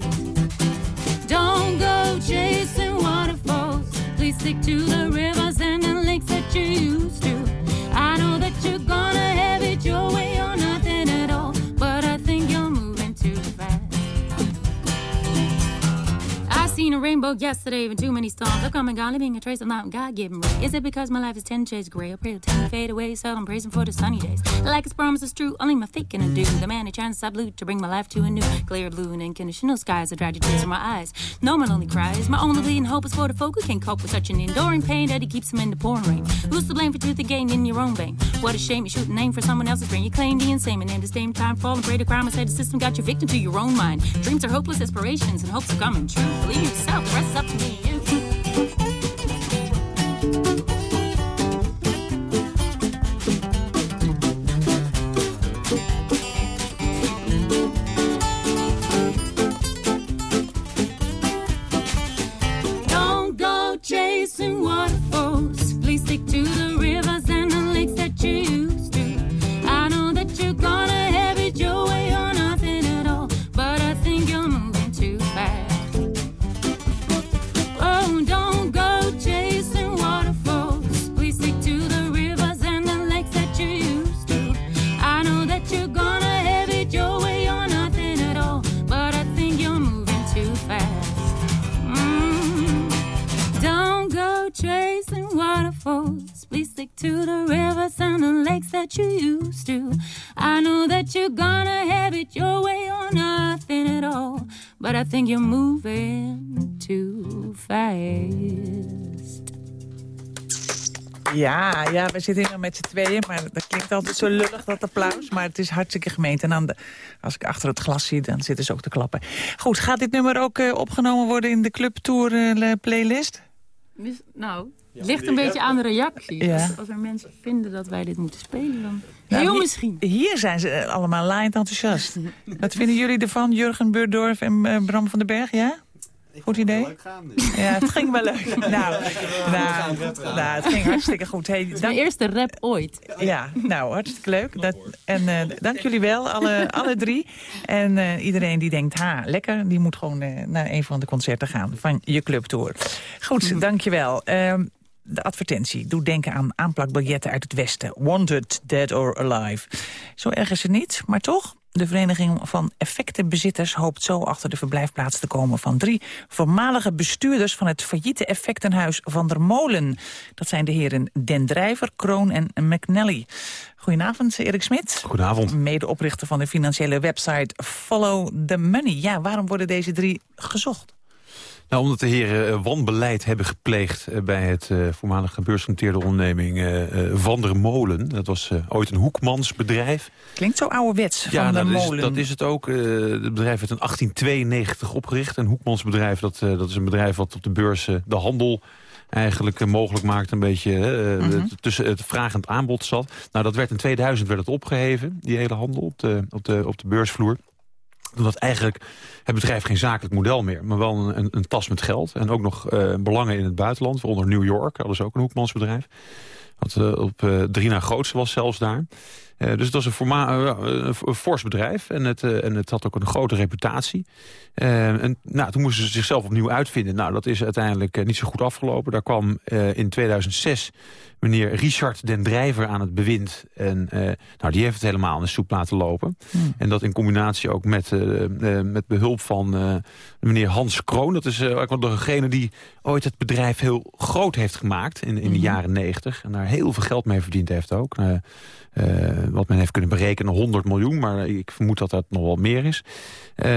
Don't go chasing waterfalls. Please stick to the rivers and the lakes that you used to. I know that you're gonna have it your way or seen a rainbow yesterday, even too many storms. I've come and gone, leaving a trace of not God-given ray. Is it because my life is ten shades gray? I pray to time fade away, so I'm praising for the sunny days. Like his promise is true, only my faith can undo. The man who chances I blue to bring my life to a new clear blue and unconditional skies. Tried to tears from my eyes. No one only cries. My only bleeding hope is for the folk who can't cope with such an enduring pain that he keeps them in the pouring rain. Who's to blame for truth again in your own vein? What a shame you shoot a name for someone else's brain. You claim the insane and at the same time fall and pray to crime and say the system got you victim to your own mind. Dreams are hopeless aspirations and hopes are coming true. Believe in yourself, the rest is up to me. and You. To the rivers and the lakes that you used to. I know that you're gonna have it your way or nothing at all. But I think you're moving too fast. Ja, ja, we zitten hier met z'n tweeën, maar dat klinkt altijd zo lullig, dat applaus. Maar het is hartstikke gemeend. En dan de, als ik achter het glas zie, dan zitten ze ook te klappen. Goed, gaat dit nummer ook eh, opgenomen worden in de Club Tour eh, playlist? Nou, het ligt een beetje aan de reactie. Ja. Als, als er mensen vinden dat wij dit moeten spelen, dan... Nou, Heel hier- misschien. Hier zijn ze eh, allemaal laaiend enthousiast. (laughs) Wat vinden jullie ervan, Jurgen Burdorf en eh, Bram van den Berg, ja? Goed idee? Ja, het ging wel leuk. (laughs) nou, nou, nou, het ging hartstikke goed. Hey, mijn eerste rap ooit. Ja, nou, hartstikke leuk. Dat, en eh, dank jullie wel, alle, alle drie. En eh, iedereen die denkt, ha, lekker, die moet gewoon eh, naar een van de concerten gaan van je clubtour. Goed, dank je wel. Ehm, de advertentie doet denken aan aanplakbiljetten uit het Westen. Wanted, dead or alive. Zo erg is het niet, maar toch... De Vereniging van Effectenbezitters hoopt zo achter de verblijfplaats te komen van drie voormalige bestuurders van het failliete effectenhuis Van der Molen. Dat zijn de heren Den Drijver, Kroon en McNally. Goedenavond, Erik Smit. Goedenavond. Medeoprichter van de financiële website Follow the Money. Ja, waarom worden deze drie gezocht? Nou, omdat de heren eh, wanbeleid hebben gepleegd eh, bij het eh, voormalige beursgenoteerde onderneming eh, Van der Molen. Dat was ooit een hoekmansbedrijf. Klinkt zo ouderwets, Ja, Van der dat is, Molen. dat is het ook. Het bedrijf werd in 1892 opgericht. Een hoekmansbedrijf, dat, dat is een bedrijf wat op de beurs de handel eigenlijk mogelijk maakt. Een beetje Mhm. tussen het vraag en het aanbod zat. Nou, dat werd in 2000 werd het opgeheven, die hele handel op de, op de, op de beursvloer omdat eigenlijk het bedrijf geen zakelijk model meer... maar wel een, een, tas met geld. En ook nog eh, belangen in het buitenland. Waaronder New York, dat is ook een hoekmansbedrijf. Wat eh, op eh, drie na grootste was zelfs daar. Eh, dus het was een, eh, een fors bedrijf. En het, en het had ook een grote reputatie. En nou, toen moesten ze zichzelf opnieuw uitvinden. Nou, dat is uiteindelijk niet zo goed afgelopen. Daar kwam in 2006 meneer Richard den Drijver aan het bewind. En nou, die heeft het helemaal in de soep laten lopen. En dat in combinatie ook met, met behulp van meneer Hans Kroon. Dat is ook wel degene die ooit het bedrijf heel groot heeft gemaakt in, in de jaren negentig. En daar heel veel geld mee verdiend heeft ook. Wat men heeft kunnen berekenen, 100 miljoen. Maar ik vermoed dat dat nog wel meer is. Eh,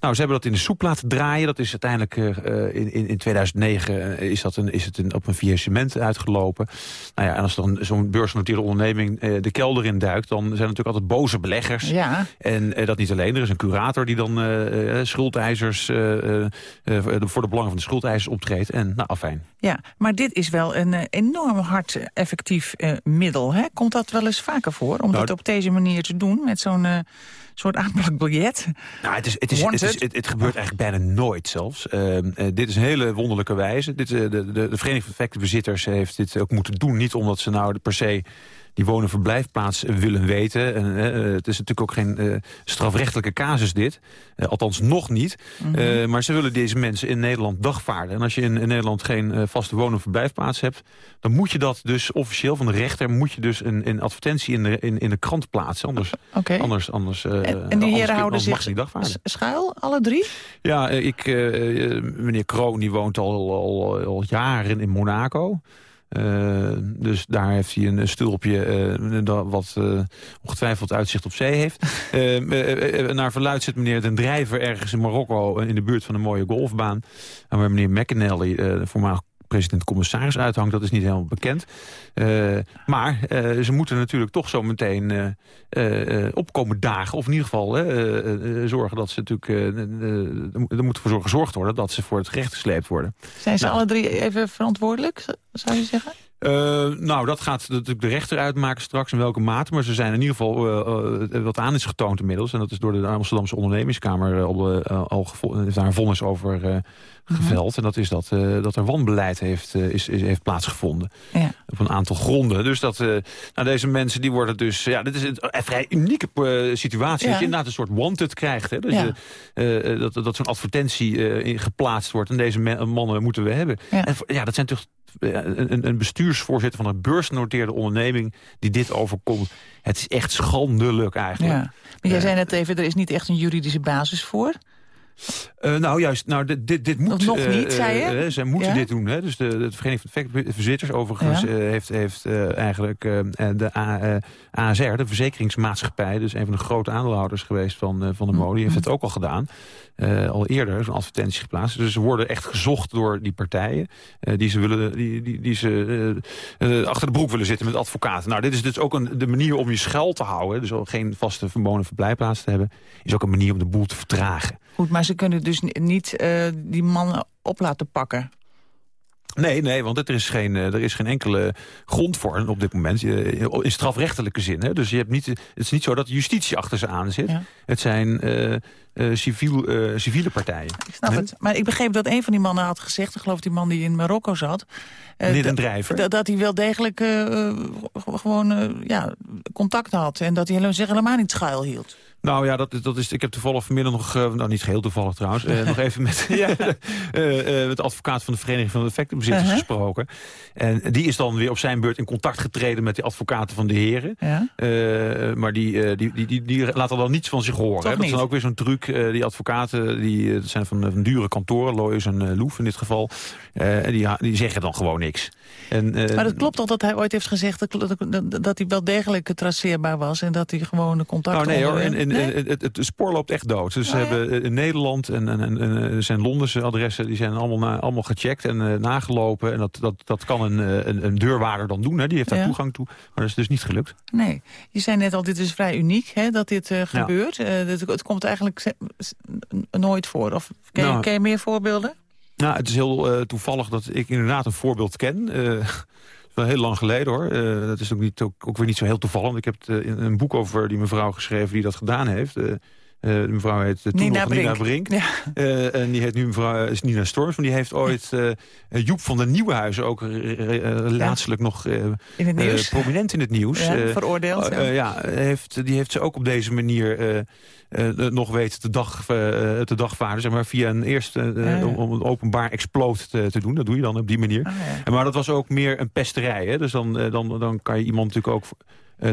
nou, ze hebben dat in de soep laten draaien. Dat is uiteindelijk eh, in, in, in 2009 eh, is, dat een, is het een, op een faillissement uitgelopen. Nou ja, en als dan zo'n beursgenoteerde onderneming eh, de kelder in duikt... dan zijn er natuurlijk altijd boze beleggers. Ja. En dat niet alleen. Er is een curator die dan schuldeisers... voor de belangen van de schuldeisers optreedt. En nou, afijn. Ja, maar dit is wel een enorm hard effectief middel. Hè? Komt dat wel eens vaker voor? Om Nou, dat op deze manier te doen, met zo'n eh, soort aanplakbiljet? Nou, het, is, het, is, het, Wanted. is, het, het gebeurt eigenlijk bijna nooit zelfs. Ehm, eh, dit is een hele wonderlijke wijze. Dit, eh, de, de, de Vereniging van Effectenbezitters heeft dit ook moeten doen. Niet omdat ze nou per se die woon- eh, willen weten. En, eh, het is natuurlijk ook geen eh, strafrechtelijke casus dit. Eh, althans nog niet. Mhm. Eh, maar ze willen deze mensen in Nederland dagvaarden. En als je in, in Nederland geen eh, vaste woon- verblijfplaats hebt... dan moet je dat dus officieel van de rechter... moet je dus een, een advertentie in de, in, in de krant plaatsen. Anders, anders, anders, eh, En, en anders- die heren houden zich schuil, alle drie? Ja, eh, ik, eh, eh, meneer Kroon die woont al, al, al jaren in Monaco. Eh, dus daar heeft hij een stulpje eh, dat- wat eh, ongetwijfeld uitzicht op zee heeft. (laughs) Eh, eh, eh, naar verluid zit meneer Den Drijver ergens in Marokko... eh, in de buurt van een mooie golfbaan. En waar meneer McAnally, eh, voormalig president-commissaris uithangt, dat is niet helemaal bekend. Eh, maar eh, ze moeten natuurlijk toch zo meteen eh, opkomen dagen. Of in ieder geval zorgen dat ze natuurlijk... er moet voor zorgen gezorgd worden dat ze voor het gerecht gesleept worden. Zijn ze Nou, alle drie even verantwoordelijk, zou je zeggen? Eh, nou, dat gaat natuurlijk de rechter uitmaken straks in welke mate. Maar ze zijn in ieder geval eh, eh, wat aan is getoond inmiddels. En dat is door de Amsterdamse ondernemingskamer al, al heeft daar een vonnis over eh, geveld. En dat is dat, dat er wanbeleid heeft, is, is, heeft plaatsgevonden. Ja. Op een aantal gronden. Dus dat, nou, deze mensen die worden dus... Ja, dit is een, een vrij unieke situatie. Ja. Dat je inderdaad een soort wanted krijgt. Hè? Dat, Ja. dat, dat zo'n advertentie geplaatst wordt. En deze mannen moeten we hebben. Ja. En ja, dat zijn toch een, een bestuursvoorzitter van een beursgenoteerde onderneming die dit overkomt. Het is echt schandelijk eigenlijk. Ja. Maar jij zei net even, er is niet echt een juridische basis voor. Eh, nou juist, nou, dit, dit, dit moet... nog eh, niet, zei je? eh, eh, zij moeten Ja? dit doen. Hè? Dus de, de Vereniging van Effectbezitters overigens Ja. heeft, heeft eigenlijk de A, ASR, de verzekeringsmaatschappij... dus een van de grote aandeelhouders geweest van, van de mode... die heeft het ook al gedaan. al eerder zo'n advertentie geplaatst. Dus ze worden echt gezocht door die partijen... die ze, willen, die, die, die ze achter de broek willen zitten met advocaten. Nou, dit is dus ook een, de manier om je schuil te houden... dus geen vaste verboden verblijfplaats te hebben... is ook een manier om de boel te vertragen. Goed, maar ze kunnen dus ni- niet eh, die mannen op laten pakken. Nee, nee, want er is geen, eh, er is geen enkele grond voor op dit moment. eh, In strafrechtelijke zin. Hè? Dus je hebt niet, het is niet zo dat justitie achter ze aan zit. Het zijn civiel, civiele partijen. Ik snap het. Maar ik begreep dat een van die mannen had gezegd... ik geloof die man die in Marokko zat... Den dat- Drijver. Dat, dat hij wel degelijk gewoon ja, contact had. En dat hij zich helemaal niet schuil hield. Nou ja, dat, dat is, ik heb toevallig vanmiddag nog, eh, nou niet geheel toevallig trouwens, eh, (laughs) nog even met, (laughs) eh, eh, met de advocaat van de Vereniging van de Effectenbezitters Uh-huh. gesproken. En die is dan weer op zijn beurt in contact getreden met die advocaten van de heren. Ja. Maar die, die, die, die, die laten dan niets van zich horen. Hè. Dat is dan ook weer zo'n truc. die advocaten, die dat zijn van, van dure kantoren, Loyers en Loef in dit geval. en die, die zeggen dan gewoon niks. En, Maar het klopt toch dat hij ooit heeft gezegd... dat, dat, dat- dat hij wel degelijk traceerbaar was... en dat hij gewoon de contact Nou nee hoor, en, onderwerp- en, Nee? en- het, het spoor loopt echt dood. Dus ze Oh, ja? hebben eh, in Nederland en, en, en, eh, zijn Londense adressen... die zijn allemaal, na- allemaal gecheckt en eh, nagelopen. En dat, dat, dat kan een, eh, een, een deurwaarder dan doen. Hè. Die heeft daar Ja. toegang toe. Maar dat is dus niet gelukt. Nee, je zei net al, dit is vrij uniek hè, dat dit eh, gebeurt. Eh, het, het komt eigenlijk nooit voor. Of ken, je- Nou. ken je meer voorbeelden? Nou, het is heel eh, toevallig dat ik inderdaad een voorbeeld ken. Eh, wel heel lang geleden hoor. Eh, dat is ook, niet, ook, weer niet zo heel toevallig. Ik heb eh, in een boek over die mevrouw geschreven die dat gedaan heeft. Eh, de mevrouw heet eh, toen Nina nog Nina Brink. Brink. Eh, en die heet nu mevrouw is Nina Storms. Maar die heeft ooit Joep van den Nieuwenhuizen ook laatstelijk nog In het nieuws. prominent in het nieuws. Ja, veroordeeld, ja. heeft, die heeft ze ook op deze manier nog weten te, dag, te dagvaarden. Zeg maar, via een eerste om- een openbaar exploot te, te doen. Dat doe je dan op die manier. En Maar dat was ook meer een pesterij. Hè? Dus dan, dan, dan kan je iemand natuurlijk ook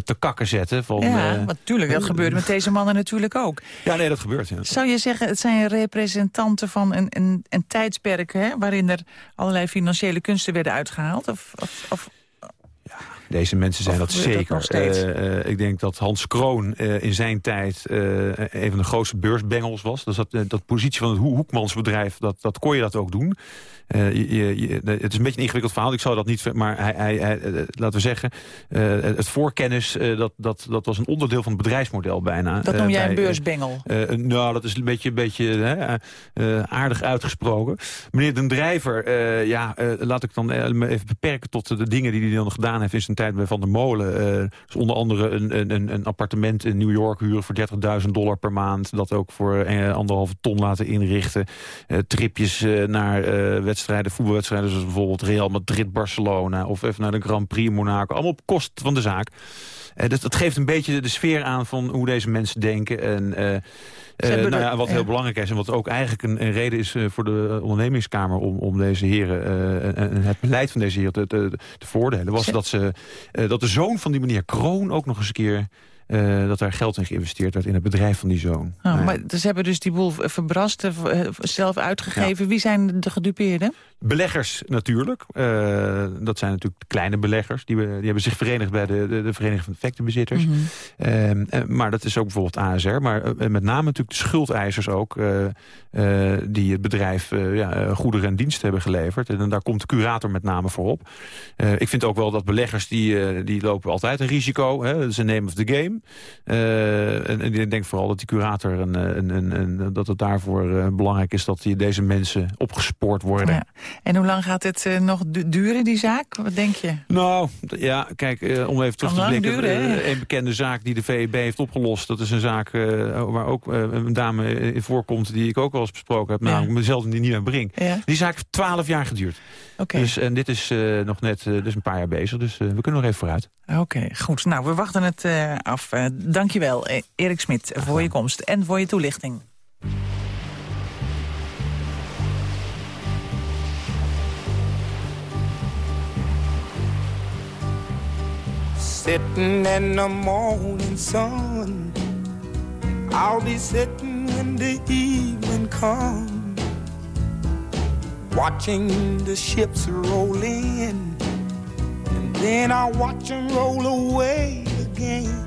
te kakken zetten. Van, ja, eh, want tuurlijk, dat gebeurde met deze mannen natuurlijk ook. Ja, nee, dat gebeurt. Ja. Zou je zeggen, het zijn representanten van een, een, een tijdsperk... Hè, waarin er allerlei financiële kunsten werden uitgehaald? Of, of, of Deze mensen zijn dat dat zeker. steeds? Eh, eh, ik denk dat Hans Kroon eh, in zijn tijd een van de grootste beursbengels was. Dus dat, dat positie van het Ho- Hoekmansbedrijf, dat, dat kon je dat ook doen. Je, je- je- het is een beetje een ingewikkeld verhaal. Ik zou dat niet... Maar hij, hij, hij, laten we zeggen, het voorkennis, dat, dat, dat was een onderdeel van het bedrijfsmodel bijna. dat noem jij bij, een beursbengel? nou, dat is een beetje, een beetje aardig uitgesproken. Meneer Den Drijver, ja, laat ik dan even beperken tot de dingen die hij dan gedaan heeft in zijn tijd bij Van der Molen. Eh, dus onder andere een, een, een appartement in New York huren voor 30.000 dollar per maand. Dat ook voor eh, anderhalve ton laten inrichten. Eh, tripjes naar wedstrijden, voetbalwedstrijden zoals bijvoorbeeld Real Madrid, Barcelona. Of even naar de Grand Prix Monaco. Allemaal op kost van de zaak. Eh, dat, dat geeft een beetje de sfeer aan van hoe deze mensen denken. En eh, eh, nou ja, wat heel belangrijk is en wat ook eigenlijk een, een reden is voor de ondernemingskamer om, om deze heren en, het beleid van deze heren te, te, te voordelen, was dat, ze, dat de zoon van die meneer Kroon ook nog eens een keer eh, dat daar geld in geïnvesteerd werd in het bedrijf van die zoon. Oh, Nou maar ze hebben dus die boel verbrast, eh, zelf uitgegeven. Wie zijn de gedupeerden? Beleggers natuurlijk. Eh, dat zijn natuurlijk de kleine beleggers. Die, die hebben zich verenigd bij de, de, de Vereniging van Effectenbezitters. Mhm. Ehm, eh, maar dat is ook bijvoorbeeld ASR. Maar eh, met name natuurlijk de schuldeisers ook... eh, eh, die het bedrijf eh, ja, eh, goederen en diensten hebben geleverd. En daar komt de curator met name voor op. Eh, ik vind ook wel dat beleggers... die, eh, die lopen altijd een risico. Hè? Dat is een name of the game. Eh, en, en ik denk vooral dat die curator... Een, eh, een, een, een- dat het daarvoor eh, belangrijk is... dat die, deze mensen opgespoord worden. Ja. En hoe lang gaat het nog du- duren, die zaak? Wat denk je? Nou, ja, kijk, om even terug te blikken. duren, een bekende zaak die de VEB heeft opgelost. Dat is een zaak waar ook een dame in voorkomt... die ik ook wel eens besproken heb. Ja. Namelijk mezelf en die Nina Brink. Ja. Die zaak heeft twaalf jaar geduurd. Oké. Dus, en dit is nog net dus een paar jaar bezig. Dus we kunnen nog even vooruit. Oké, goed. Nou, we wachten het eh, af. Eh dankjewel, eh, Erik Smit, voor je komst en voor je toelichting. Sitting in the morning sun. I'll be sitting when the evening comes. Watching the ships roll in. And then I'll watch them roll away again.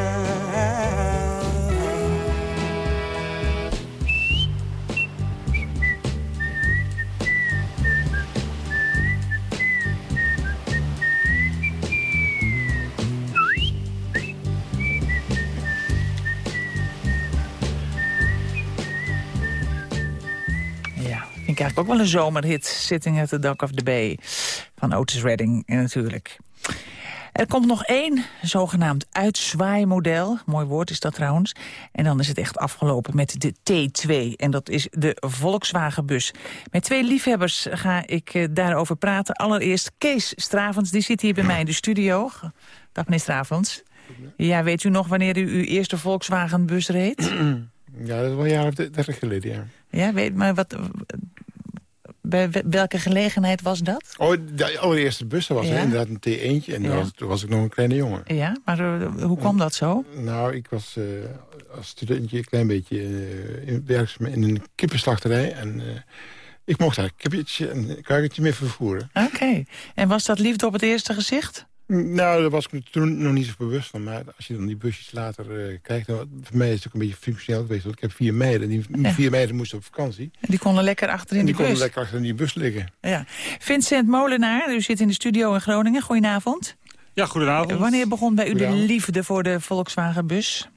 Eigenlijk ook wel een zomerhit. Sitting at the Dock of the Bay van Otis Redding eh, natuurlijk. Er komt nog één zogenaamd uitzwaaimodel. Mooi woord is dat trouwens. En dan is het echt afgelopen met de T2. En dat is de Volkswagenbus. Met twee liefhebbers ga ik eh, daarover praten. Allereerst Kees Stravens, die zit hier bij mij in de studio. Dag meneer Stravens. Ja, weet u nog wanneer u uw eerste Volkswagenbus reed? (clears throat) Ja, dat is wel een jaar of dertig geleden, ja. Ja, weet maar wat... Bij welke gelegenheid was dat? Oh, de allereerste bus dat was Ja? inderdaad een T1'tje. En Ja. toen, was, toen was ik nog een kleine jongen. Ja, maar eh, hoe kwam dat zo? Nou, ik was eh, als studentje een klein beetje uh, in, werkzaam in een kippenslachterij. En eh, ik mocht daar een kippetje en een kuikentje mee vervoeren. Oké. En was dat liefde op het eerste gezicht? Nou, daar was ik me toen nog niet zo bewust van. Maar als je dan die busjes later eh, kijkt... Dan, voor mij is het ook een beetje functioneel geweest. Want ik heb vier meiden. Die Ja. vier meiden moesten op vakantie. Die konden lekker achter in en die de konden bus. lekker achter in die bus liggen. Ja. Vincent Molenaar, u zit in de studio in Groningen. Goedenavond. Ja, goedenavond. Wanneer begon bij u de liefde voor de Volkswagenbus?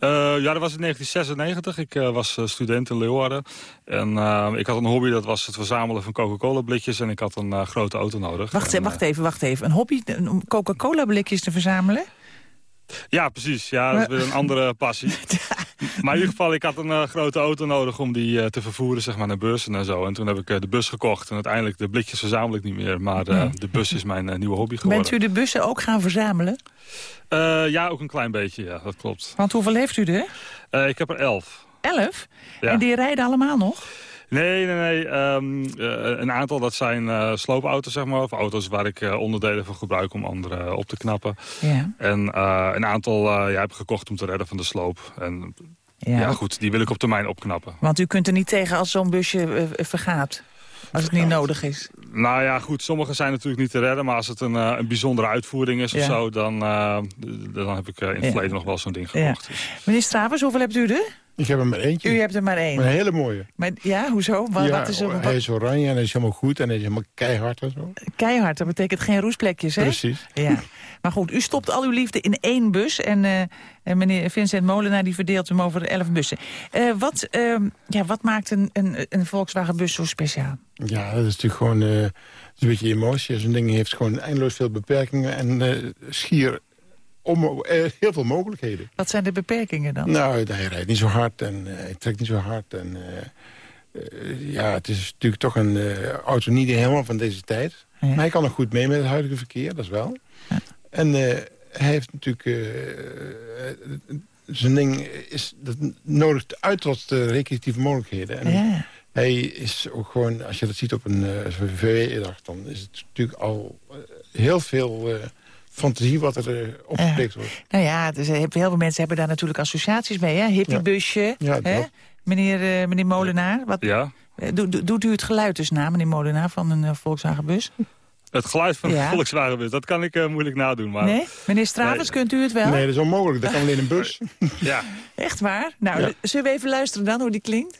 Eh, ja, dat was in 1996. Ik eh, was eh, student in Leeuwarden. En ik had een hobby, dat was het verzamelen van Coca-Cola blikjes. En ik had een grote auto nodig. Wacht, En, wacht even, wacht even. Een hobby om Coca-Cola blikjes te verzamelen? ja, precies. Ja, dat is weer een andere passie. (laughs) (laughs) maar in ieder geval, ik had een eh, grote auto nodig om die eh, te vervoeren zeg maar, naar beurzen en zo. En toen heb ik eh, de bus gekocht. En uiteindelijk, de blikjes verzamel ik niet meer. Maar eh, Nee. de bus is mijn nieuwe hobby geworden. Bent u de bussen ook gaan verzamelen? Eh, ja, ook een klein beetje, ja, dat klopt. Want hoeveel heeft u er? Eh, ik heb er elf. Elf? Ja. En die rijden allemaal nog? Nee, nee, nee. ehm, eh, een aantal dat zijn eh, sloopauto's, zeg maar. Of auto's waar ik eh, onderdelen van gebruik om anderen op te knappen. Ja. En een aantal ja, heb ik gekocht om te redden van de sloop. En Ja. ja. goed, die wil ik op termijn opknappen. Want u kunt er niet tegen als zo'n busje vergaat. Als het niet nodig is. Nou ja, goed, sommige zijn natuurlijk niet te redden. Maar als het een, een bijzondere uitvoering is Ja. of zo... dan, dan heb ik in het Ja. verleden nog wel zo'n ding gekocht. Meneer Stravens, hoeveel hebt u er? Ik heb er maar eentje. U hebt er maar één. Maar een hele mooie. Maar, ja, hoezo? Wat, ja, wat is er, wat- hij is oranje en hij is helemaal goed en hij is helemaal keihard en zo. Keihard, dat betekent geen roestplekjes, hè? Precies. Ja. Maar goed, u stopt al uw liefde in één bus. En, eh, en meneer Vincent Molenaar die verdeelt hem over elf bussen. Eh, wat, ehm, ja, wat maakt een, een, een Volkswagen-bus zo speciaal? Ja, dat is natuurlijk gewoon eh, is een beetje emotie. Zo'n ding heeft gewoon eindeloos veel beperkingen en schier eh, heel veel mogelijkheden. Wat zijn de beperkingen dan? Nou, hij rijdt niet zo hard en eh, hij trekt niet zo hard. En, eh, ja, het is natuurlijk toch een auto niet helemaal van deze tijd. Maar hij kan nog goed mee met het huidige verkeer, dat is wel. En hij heeft natuurlijk... zijn ding is, dat nodigt uit tot de recreatieve mogelijkheden. En Ja. Hij is ook gewoon, als je dat ziet op een uh, VW-dag... dan is het natuurlijk al heel veel fantasie wat er uh, opgepikt wordt. Nou ja, dus, eh, heel veel mensen hebben daar natuurlijk associaties mee. Hè? Hippiebusje, Ja, hè? Meneer, uh, meneer Molenaar, wat, ja? do, do, doet u het geluid dus na, meneer Molenaar, van een uh, Volkswagenbus? Het geluid van ja. een Volkswagenbus, dat kan ik uh, moeilijk nadoen. Maar... Nee? Meneer Stravens, nee. kunt u het wel? Nee, dat is onmogelijk. Dat kan alleen een bus. ja. (laughs) Echt waar? Nou, ja. zullen we even luisteren dan hoe die klinkt?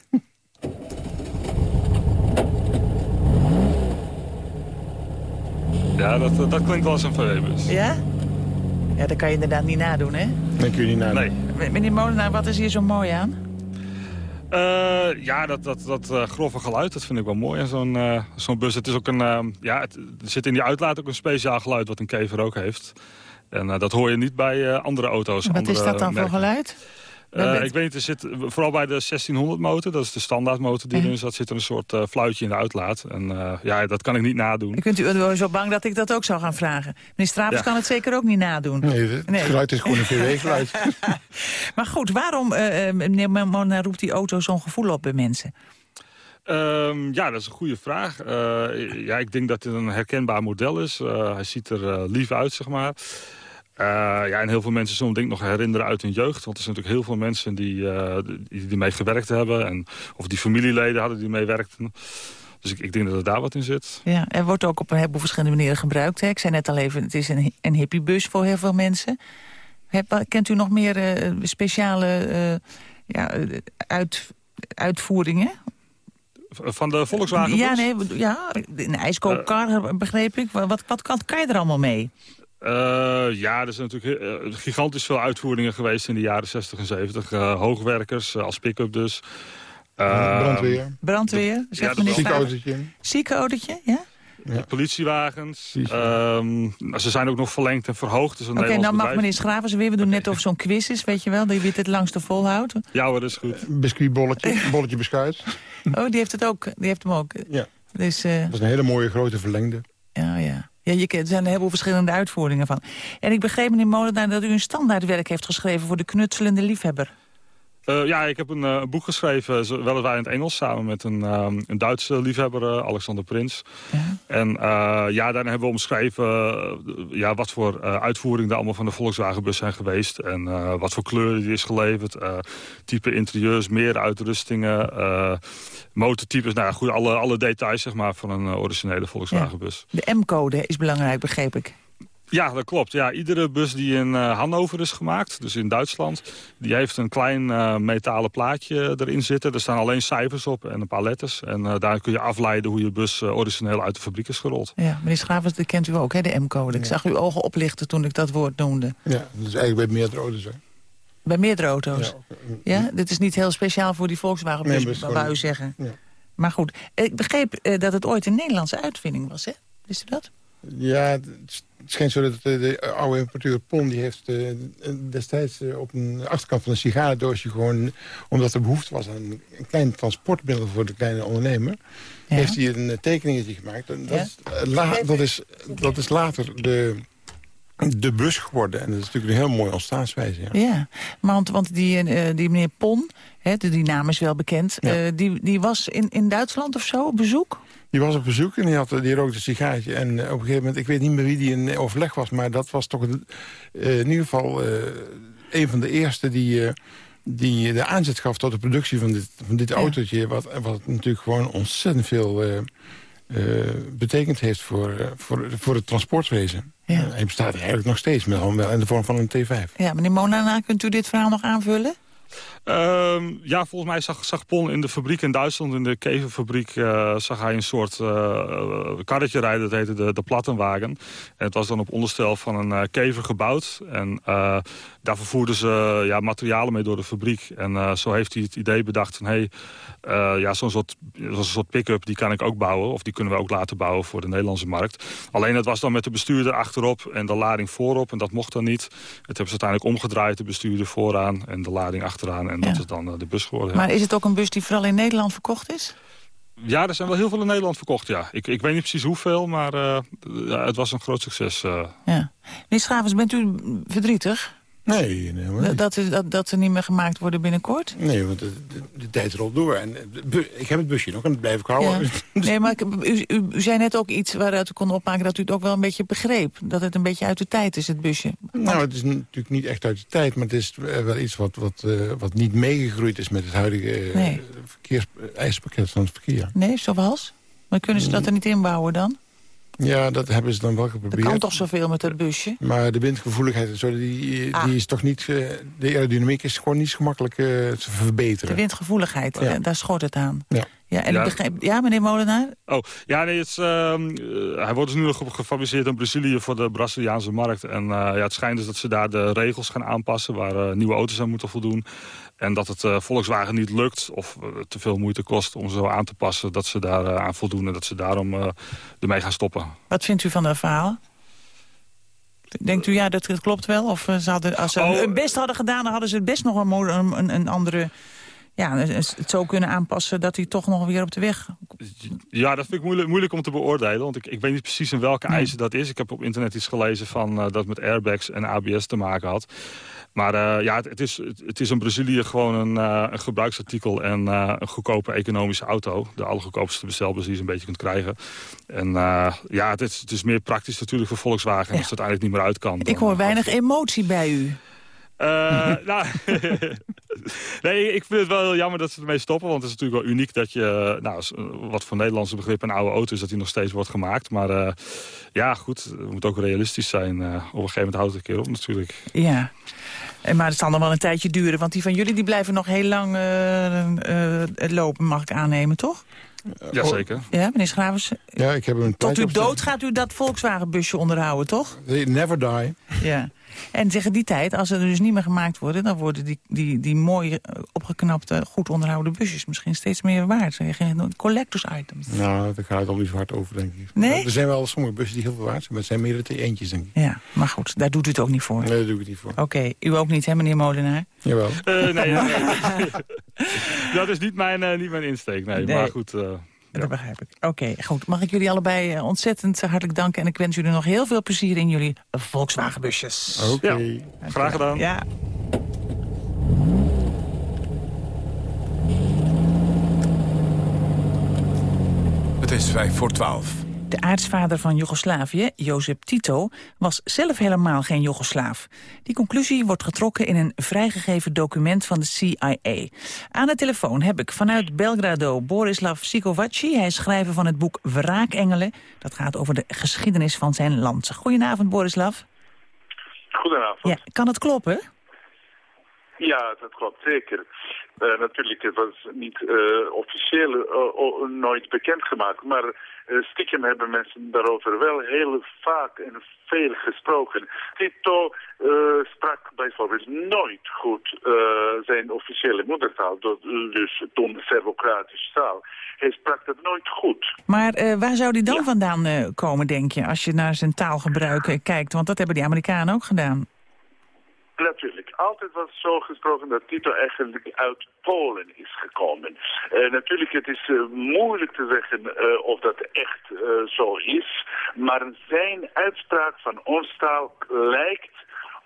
Ja, dat, dat klinkt wel als een VW-bus. Ja? Ja, dat kan je inderdaad niet nadoen, hè? Dat kun je niet nadoen. Nee. Meneer Molenaar, wat is hier zo mooi aan? Uh, ja, dat, dat, dat uh, grove geluid, dat vind ik wel mooi. Zo'n uh, zo'n bus, het is ook een, ja, het, er zit in die uitlaat ook een speciaal geluid wat een kever ook heeft. En dat hoor je niet bij andere auto's. Wat andere is dat dan merken. voor geluid? Uh, ik weet niet, er zit, vooral bij de 1600 motor, dat is de standaardmotor die erin zat, zit er een soort uh, fluitje in de uitlaat. En uh, ja, dat kan ik niet nadoen. Kunt u zo bang dat ik dat ook zou gaan vragen? Meneer Stravens ja. kan het zeker ook niet nadoen. Nee, het nee. geluid is gewoon een VW-geluid. (laughs) (laughs) maar goed, waarom meneer Mona roept die auto zo'n gevoel op bij mensen? Um, ja, dat is een goede vraag. Uh, ja, ik denk dat het een herkenbaar model is. Uh, hij ziet er uh, lief uit, zeg maar. Uh, ja, en heel veel mensen zullen denk ik nog herinneren uit hun jeugd. Want er zijn natuurlijk heel veel mensen die, uh, die, die mee gewerkt hebben. En, of die familieleden hadden die mee werkten. Dus ik, ik denk dat er daar wat in zit. Ja, er wordt ook op een heleboel verschillende manieren gebruikt. Hè? Ik zei net al even, het is een, een hippiebus voor heel veel mensen. Heb, kent u nog meer uh, speciale ja, uit, uitvoeringen? Van de Volkswagen Ja, nee, ja een ijskoopkar begreep ik. Wat, wat kan, kan je er allemaal mee? Uh, ja, er zijn natuurlijk uh, gigantisch veel uitvoeringen geweest in de jaren 60 en 70. Uh, hoogwerkers, als pick-up dus. brandweer. Brandweer, zegt ja, meneer Ziekenautootje. Ziekenautootje, ja? Ja. Politiewagens. Um, ze zijn ook nog verlengd en verhoogd. Dus Oké, okay, dan mag meneer Schravers weer. We doen net of zo'n quiz is, weet je wel. Dat je het langste volhoudt. Ja hoor, dat is goed. Biscuitbolletje, (laughs) bolletje beschuit. Oh, die heeft, het ook, die heeft hem ook. Ja. Dus, uh... dat is een hele mooie grote verlengde. Ja, ja. Je, er zijn een heleboel verschillende uitvoeringen van. En ik begreep, meneer Molenaar, dat u een standaardwerk heeft geschreven... voor de knutselende liefhebber. Uh, ja, ik heb een uh, boek geschreven, weliswaar in het Engels... samen met een, um, een Duitse liefhebber, Alexander Prins. Ja. En ja, daarin hebben we omschreven ja, wat voor uitvoeringen... er allemaal van de Volkswagenbus zijn geweest... en wat voor kleuren die is geleverd, type interieurs, meer uitrustingen... motortypes, nou ja, goed, alle, alle details zeg maar, van een originele Volkswagenbus. Ja. De M-code is belangrijk, begreep ik. Ja, dat klopt. Ja, iedere bus die in uh, Hannover is gemaakt, dus in Duitsland... die heeft een klein uh, metalen plaatje erin zitten. Er staan alleen cijfers op en een paar letters. En uh, daar kun je afleiden hoe je bus origineel uit de fabriek is gerold. Ja, meneer Schravers, dat kent u ook, hè, de M-code. Ik ja. zag uw ogen oplichten toen ik dat woord noemde. Ja, dat is eigenlijk bij meerdere auto's, hè? Bij meerdere auto's? Ja, ja? dit is niet heel speciaal voor die Volkswagen bus, nee, wou u zeggen. Ja. Maar goed, ik begreep dat het ooit een Nederlandse uitvinding was, hè? Wist u dat? Ja, het schijnt zo dat de, de oude importeur Pon... die heeft uh, destijds uh, op een achterkant van een sigarendoosje gewoon... omdat er behoefte was aan een klein transportmiddel voor de kleine ondernemer... Ja. heeft hij een tekeningetje gemaakt. En dat, ja. is, la, dat, is, dat is later de, de bus geworden. En dat is natuurlijk een heel mooie ontstaanswijze. Ja, ja want, want die, die meneer Pon, hè, die naam is wel bekend... Ja. die, die was in, in Duitsland of zo op bezoek... Die was op bezoek en die, had, die rookte een sigaartje. En op een gegeven moment, ik weet niet meer wie die in overleg was... maar dat was toch uh, in ieder geval een van de eerste die, die de aanzet gaf... tot de productie van dit, van dit ja. autootje. Wat, wat natuurlijk gewoon ontzettend veel betekend heeft voor, voor, voor het transportwezen. Ja. hij bestaat eigenlijk nog steeds, maar wel in de vorm van een T5. Ja, meneer Monana, kunt u dit verhaal nog aanvullen? Uh, ja, volgens mij zag, zag Pon in de fabriek in Duitsland, in de keverfabriek, uh, zag hij een soort uh, karretje rijden. Dat heette de, de Plattenwagen. En het was dan op onderstel van een kever gebouwd. En daar vervoerden ze ja, materialen mee door de fabriek. En zo heeft hij het idee bedacht van... Hey, ja, zo'n soort, soort pick-up die kan ik ook bouwen. Of die kunnen we ook laten bouwen voor de Nederlandse markt. Alleen het was dan met de bestuurder achterop en de lading voorop. En dat mocht dan niet. Het hebben ze uiteindelijk omgedraaid, de bestuurder vooraan en de lading achteraan. En dat is dan uh, de bus geworden. Maar is het ook een bus die vooral in Nederland verkocht is? Ja, er zijn wel heel veel in Nederland verkocht, ja. Ik, ik weet niet precies hoeveel, maar uh, ja, het was een groot succes. Uh. Ja. Meneer Schavens, bent u verdrietig? Nee, nee. Dat, is- dat, dat ze niet meer gemaakt worden binnenkort? Nee, want de, de, de tijd rolt door. En bu- ik heb het busje nog en dat blijf ik houden. Ja. (laughs) Nee, maar ik- u, u, u zei net ook iets waaruit u kon opmaken dat u het ook wel een beetje begreep. Dat het een beetje uit de tijd is, het busje. Nou, het is natuurlijk niet echt uit de tijd, maar het is eh, wel iets wat, wat, eh, wat niet meegegroeid is met het huidige eh, Nee. verkeerseisen van het verkeer. Nee, zoals? Maar kunnen ze dat er niet inbouwen dan? Ja, dat hebben ze dan wel Er geprobeerd. kan toch zoveel met dat busje? Maar de windgevoeligheid en zo, die, Ah. die is toch niet... de aerodynamiek is gewoon niet zo gemakkelijk eh, te verbeteren. De windgevoeligheid, Ja. eh, daar schort het aan. Ja. Ja, en Ja. Ik begrijp, ja meneer Molenaar? Oh, ja, nee, het is, ehm, eh, hij wordt dus nu nog gefabriceerd in Brazilië voor de Braziliaanse markt. En eh, ja, het schijnt dus dat ze daar de regels gaan aanpassen... waar eh, nieuwe auto's aan moeten voldoen. En dat het Volkswagen niet lukt of te veel moeite kost om zo aan te passen... dat ze daar aan voldoen en dat ze daarom ermee gaan stoppen. Wat vindt u van dat verhaal? Denkt u, ja, dat, klopt wel? Of ze hadden, als ze Oh, hun best hadden gedaan, dan hadden ze het best nog een, een andere... Ja, het zo kunnen aanpassen dat hij toch nog weer op de weg... Ja, dat vind ik moeilijk, moeilijk om te beoordelen. Want ik, ik weet niet precies in welke eisen dat is. Ik heb op internet iets gelezen van eh, dat het met airbags en ABS te maken had. Maar eh, ja, het, het is, het, is in Brazilië gewoon een, eh, een gebruiksartikel... en een goedkope economische auto. De allergoedkoopste bestelbus die je een beetje kunt krijgen. En ja, het is, het is meer praktisch natuurlijk voor Volkswagen... als het uiteindelijk niet meer uit kan. Ik hoor weinig emotie bij u. Eh, (laughs) nou, (laughs) nee, ik vind het wel heel jammer dat ze ermee stoppen. Want het is natuurlijk wel uniek dat je, nou, als- wat voor Nederlandse begrip een oude auto is, dat die nog steeds wordt gemaakt. Maar eh, ja, goed, we moeten ook realistisch zijn. Eh, op een gegeven moment houdt het een keer op natuurlijk. Ja. En Maar het zal nog wel een tijdje duren. Want die van jullie die blijven nog heel lang eh, eh, lopen, mag ik aannemen, toch? Jazeker. Ja, meneer Schravers? Ja, ik heb een Tot op- dood gaat u dat Volkswagen-busje onderhouden, toch? They never die. Ja. En tegen die tijd, als ze er dus niet meer gemaakt worden... dan worden die, die, die mooie, eh, opgeknapte, goed onderhouden busjes... misschien steeds meer waard. Collectors items. Nou, daar gaat het al niet zo hard over, denk ik. Nee? Er zijn wel sommige bussen die heel veel waard zijn, maar het zijn meer de eentjes, denk ik. Ja, maar goed, daar doet u het ook niet voor. Nee, daar doe ik het niet voor. Oké, u ook niet, hè, meneer Molenaar? Jawel. Eh, nee, nee, nee. (laughs) (laughs) dat is niet mijn, eh, niet mijn insteek, nee. Nee. Maar goed, eh, Dat begrijp ik. Oké, goed. Mag ik jullie allebei eh, ontzettend hartelijk danken... en ik wens jullie nog heel veel plezier in jullie Volkswagenbusjes. Oké. Ja, graag gedaan. Ja. Het is vijf voor twaalf. De aartsvader van Joegoslavië, Jozef Tito, was zelf helemaal geen Joegoslaaf. Die conclusie wordt getrokken in een vrijgegeven document van de CIA. Aan de telefoon heb ik vanuit Belgrado Borislav Sikovaci. Hij is schrijver van het boek Wraakengelen. Dat gaat over de geschiedenis van zijn land. Goedenavond, Borislav. Goedenavond. Ja, kan het kloppen? Ja, dat klopt zeker. Eh, natuurlijk, het was niet eh, officieel eh, nooit bekendgemaakt, maar stiekem hebben mensen daarover wel heel vaak en veel gesproken. Tito eh, sprak bijvoorbeeld nooit goed eh, zijn officiële moedertaal, dus toen Serbo-Kroatische taal. Hij sprak dat nooit goed. Maar eh, waar zou die dan vandaan eh, komen, denk je, als je naar zijn taalgebruik eh, kijkt? Want dat hebben die Amerikanen ook gedaan. Natuurlijk. Altijd was zo gesproken dat Tito eigenlijk uit Polen is gekomen. Eh, natuurlijk, het is eh, moeilijk te zeggen eh, of dat echt zo is. Maar zijn uitspraak van ons taal lijkt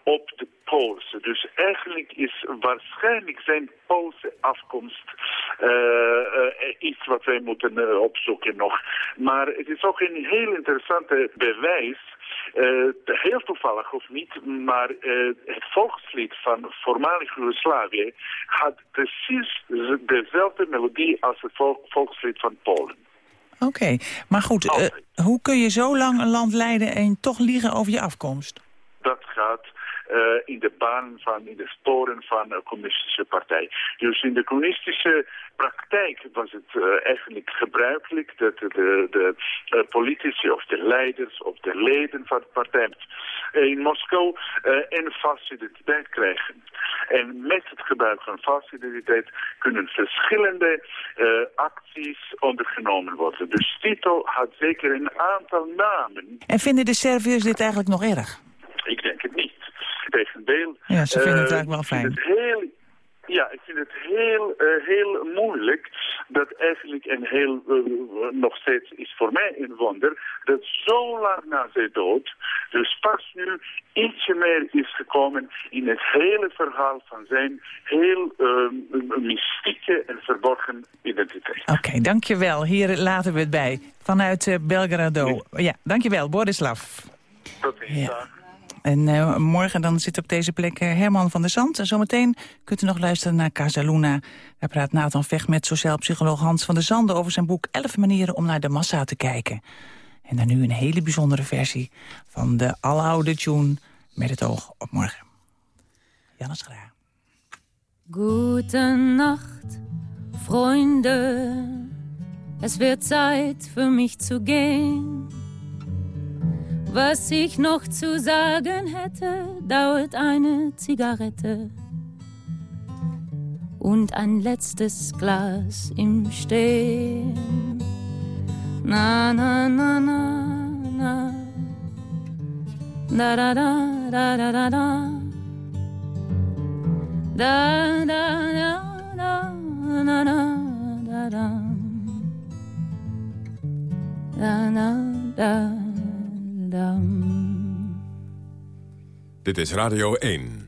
op de Poolse. Dus eigenlijk is waarschijnlijk zijn Poolse afkomst iets wat wij moeten opzoeken nog. Maar het is ook een heel interessante bewijs heel toevallig of niet, maar eh, het volkslied van voormalig Joegoslavië had precies dezelfde melodie als het volk- volkslied van Polen. Oké, maar goed, eh, hoe kun je zo lang een land leiden en toch liegen over je afkomst? Dat gaat eh, in de baan van, in de sporen van de communistische partij. Dus in de communistische praktijk was het eh, eigenlijk gebruikelijk dat de, de, de eh, politici of de leiders of de leden van de partij eh, in Moskou eh, een vaste identiteit krijgen. En met het gebruik van vaste identiteit kunnen verschillende eh, acties ondergenomen worden. Dus Tito had zeker een aantal namen. En vinden de Serviërs dit eigenlijk nog erg? Ik denk het niet. Ja, ze vinden het eh, eigenlijk wel fijn. het heel, ja, ik vind het heel, eh, heel moeilijk. dat eigenlijk een heel, uh, nog steeds is voor mij een wonder, dat zo lang na zijn dood, dus pas nu ietsje meer is gekomen in het hele verhaal van zijn heel uh, mystieke en verborgen identiteit. Oké, dankjewel. Hier laten we het bij. Vanuit Belgrado. Ja, dankjewel, Borislav. Tot ziens. Ja. En uh, morgen dan zit op deze plek uh, Herman van der Zand. En zometeen kunt u nog luisteren naar Casaluna. Daar praat Nathan Vecht met sociaal psycholoog Hans van der Zanden... over zijn boek 11 manieren om naar de massa te kijken. En dan nu een hele bijzondere versie van de aloude tune... met het oog op morgen. Jannes Graag. Gute Nacht, Freunde. Es wird Zeit für mich zu gehen. Was ich noch zu sagen hätte, dauert eine Zigarette und ein letztes Glas im Stehen. Na, na, na, na, na. Da, da, da, da, da, da, da. Da, da, da, da, da, da, da, da. Da, da, da. Dit is Radio 1.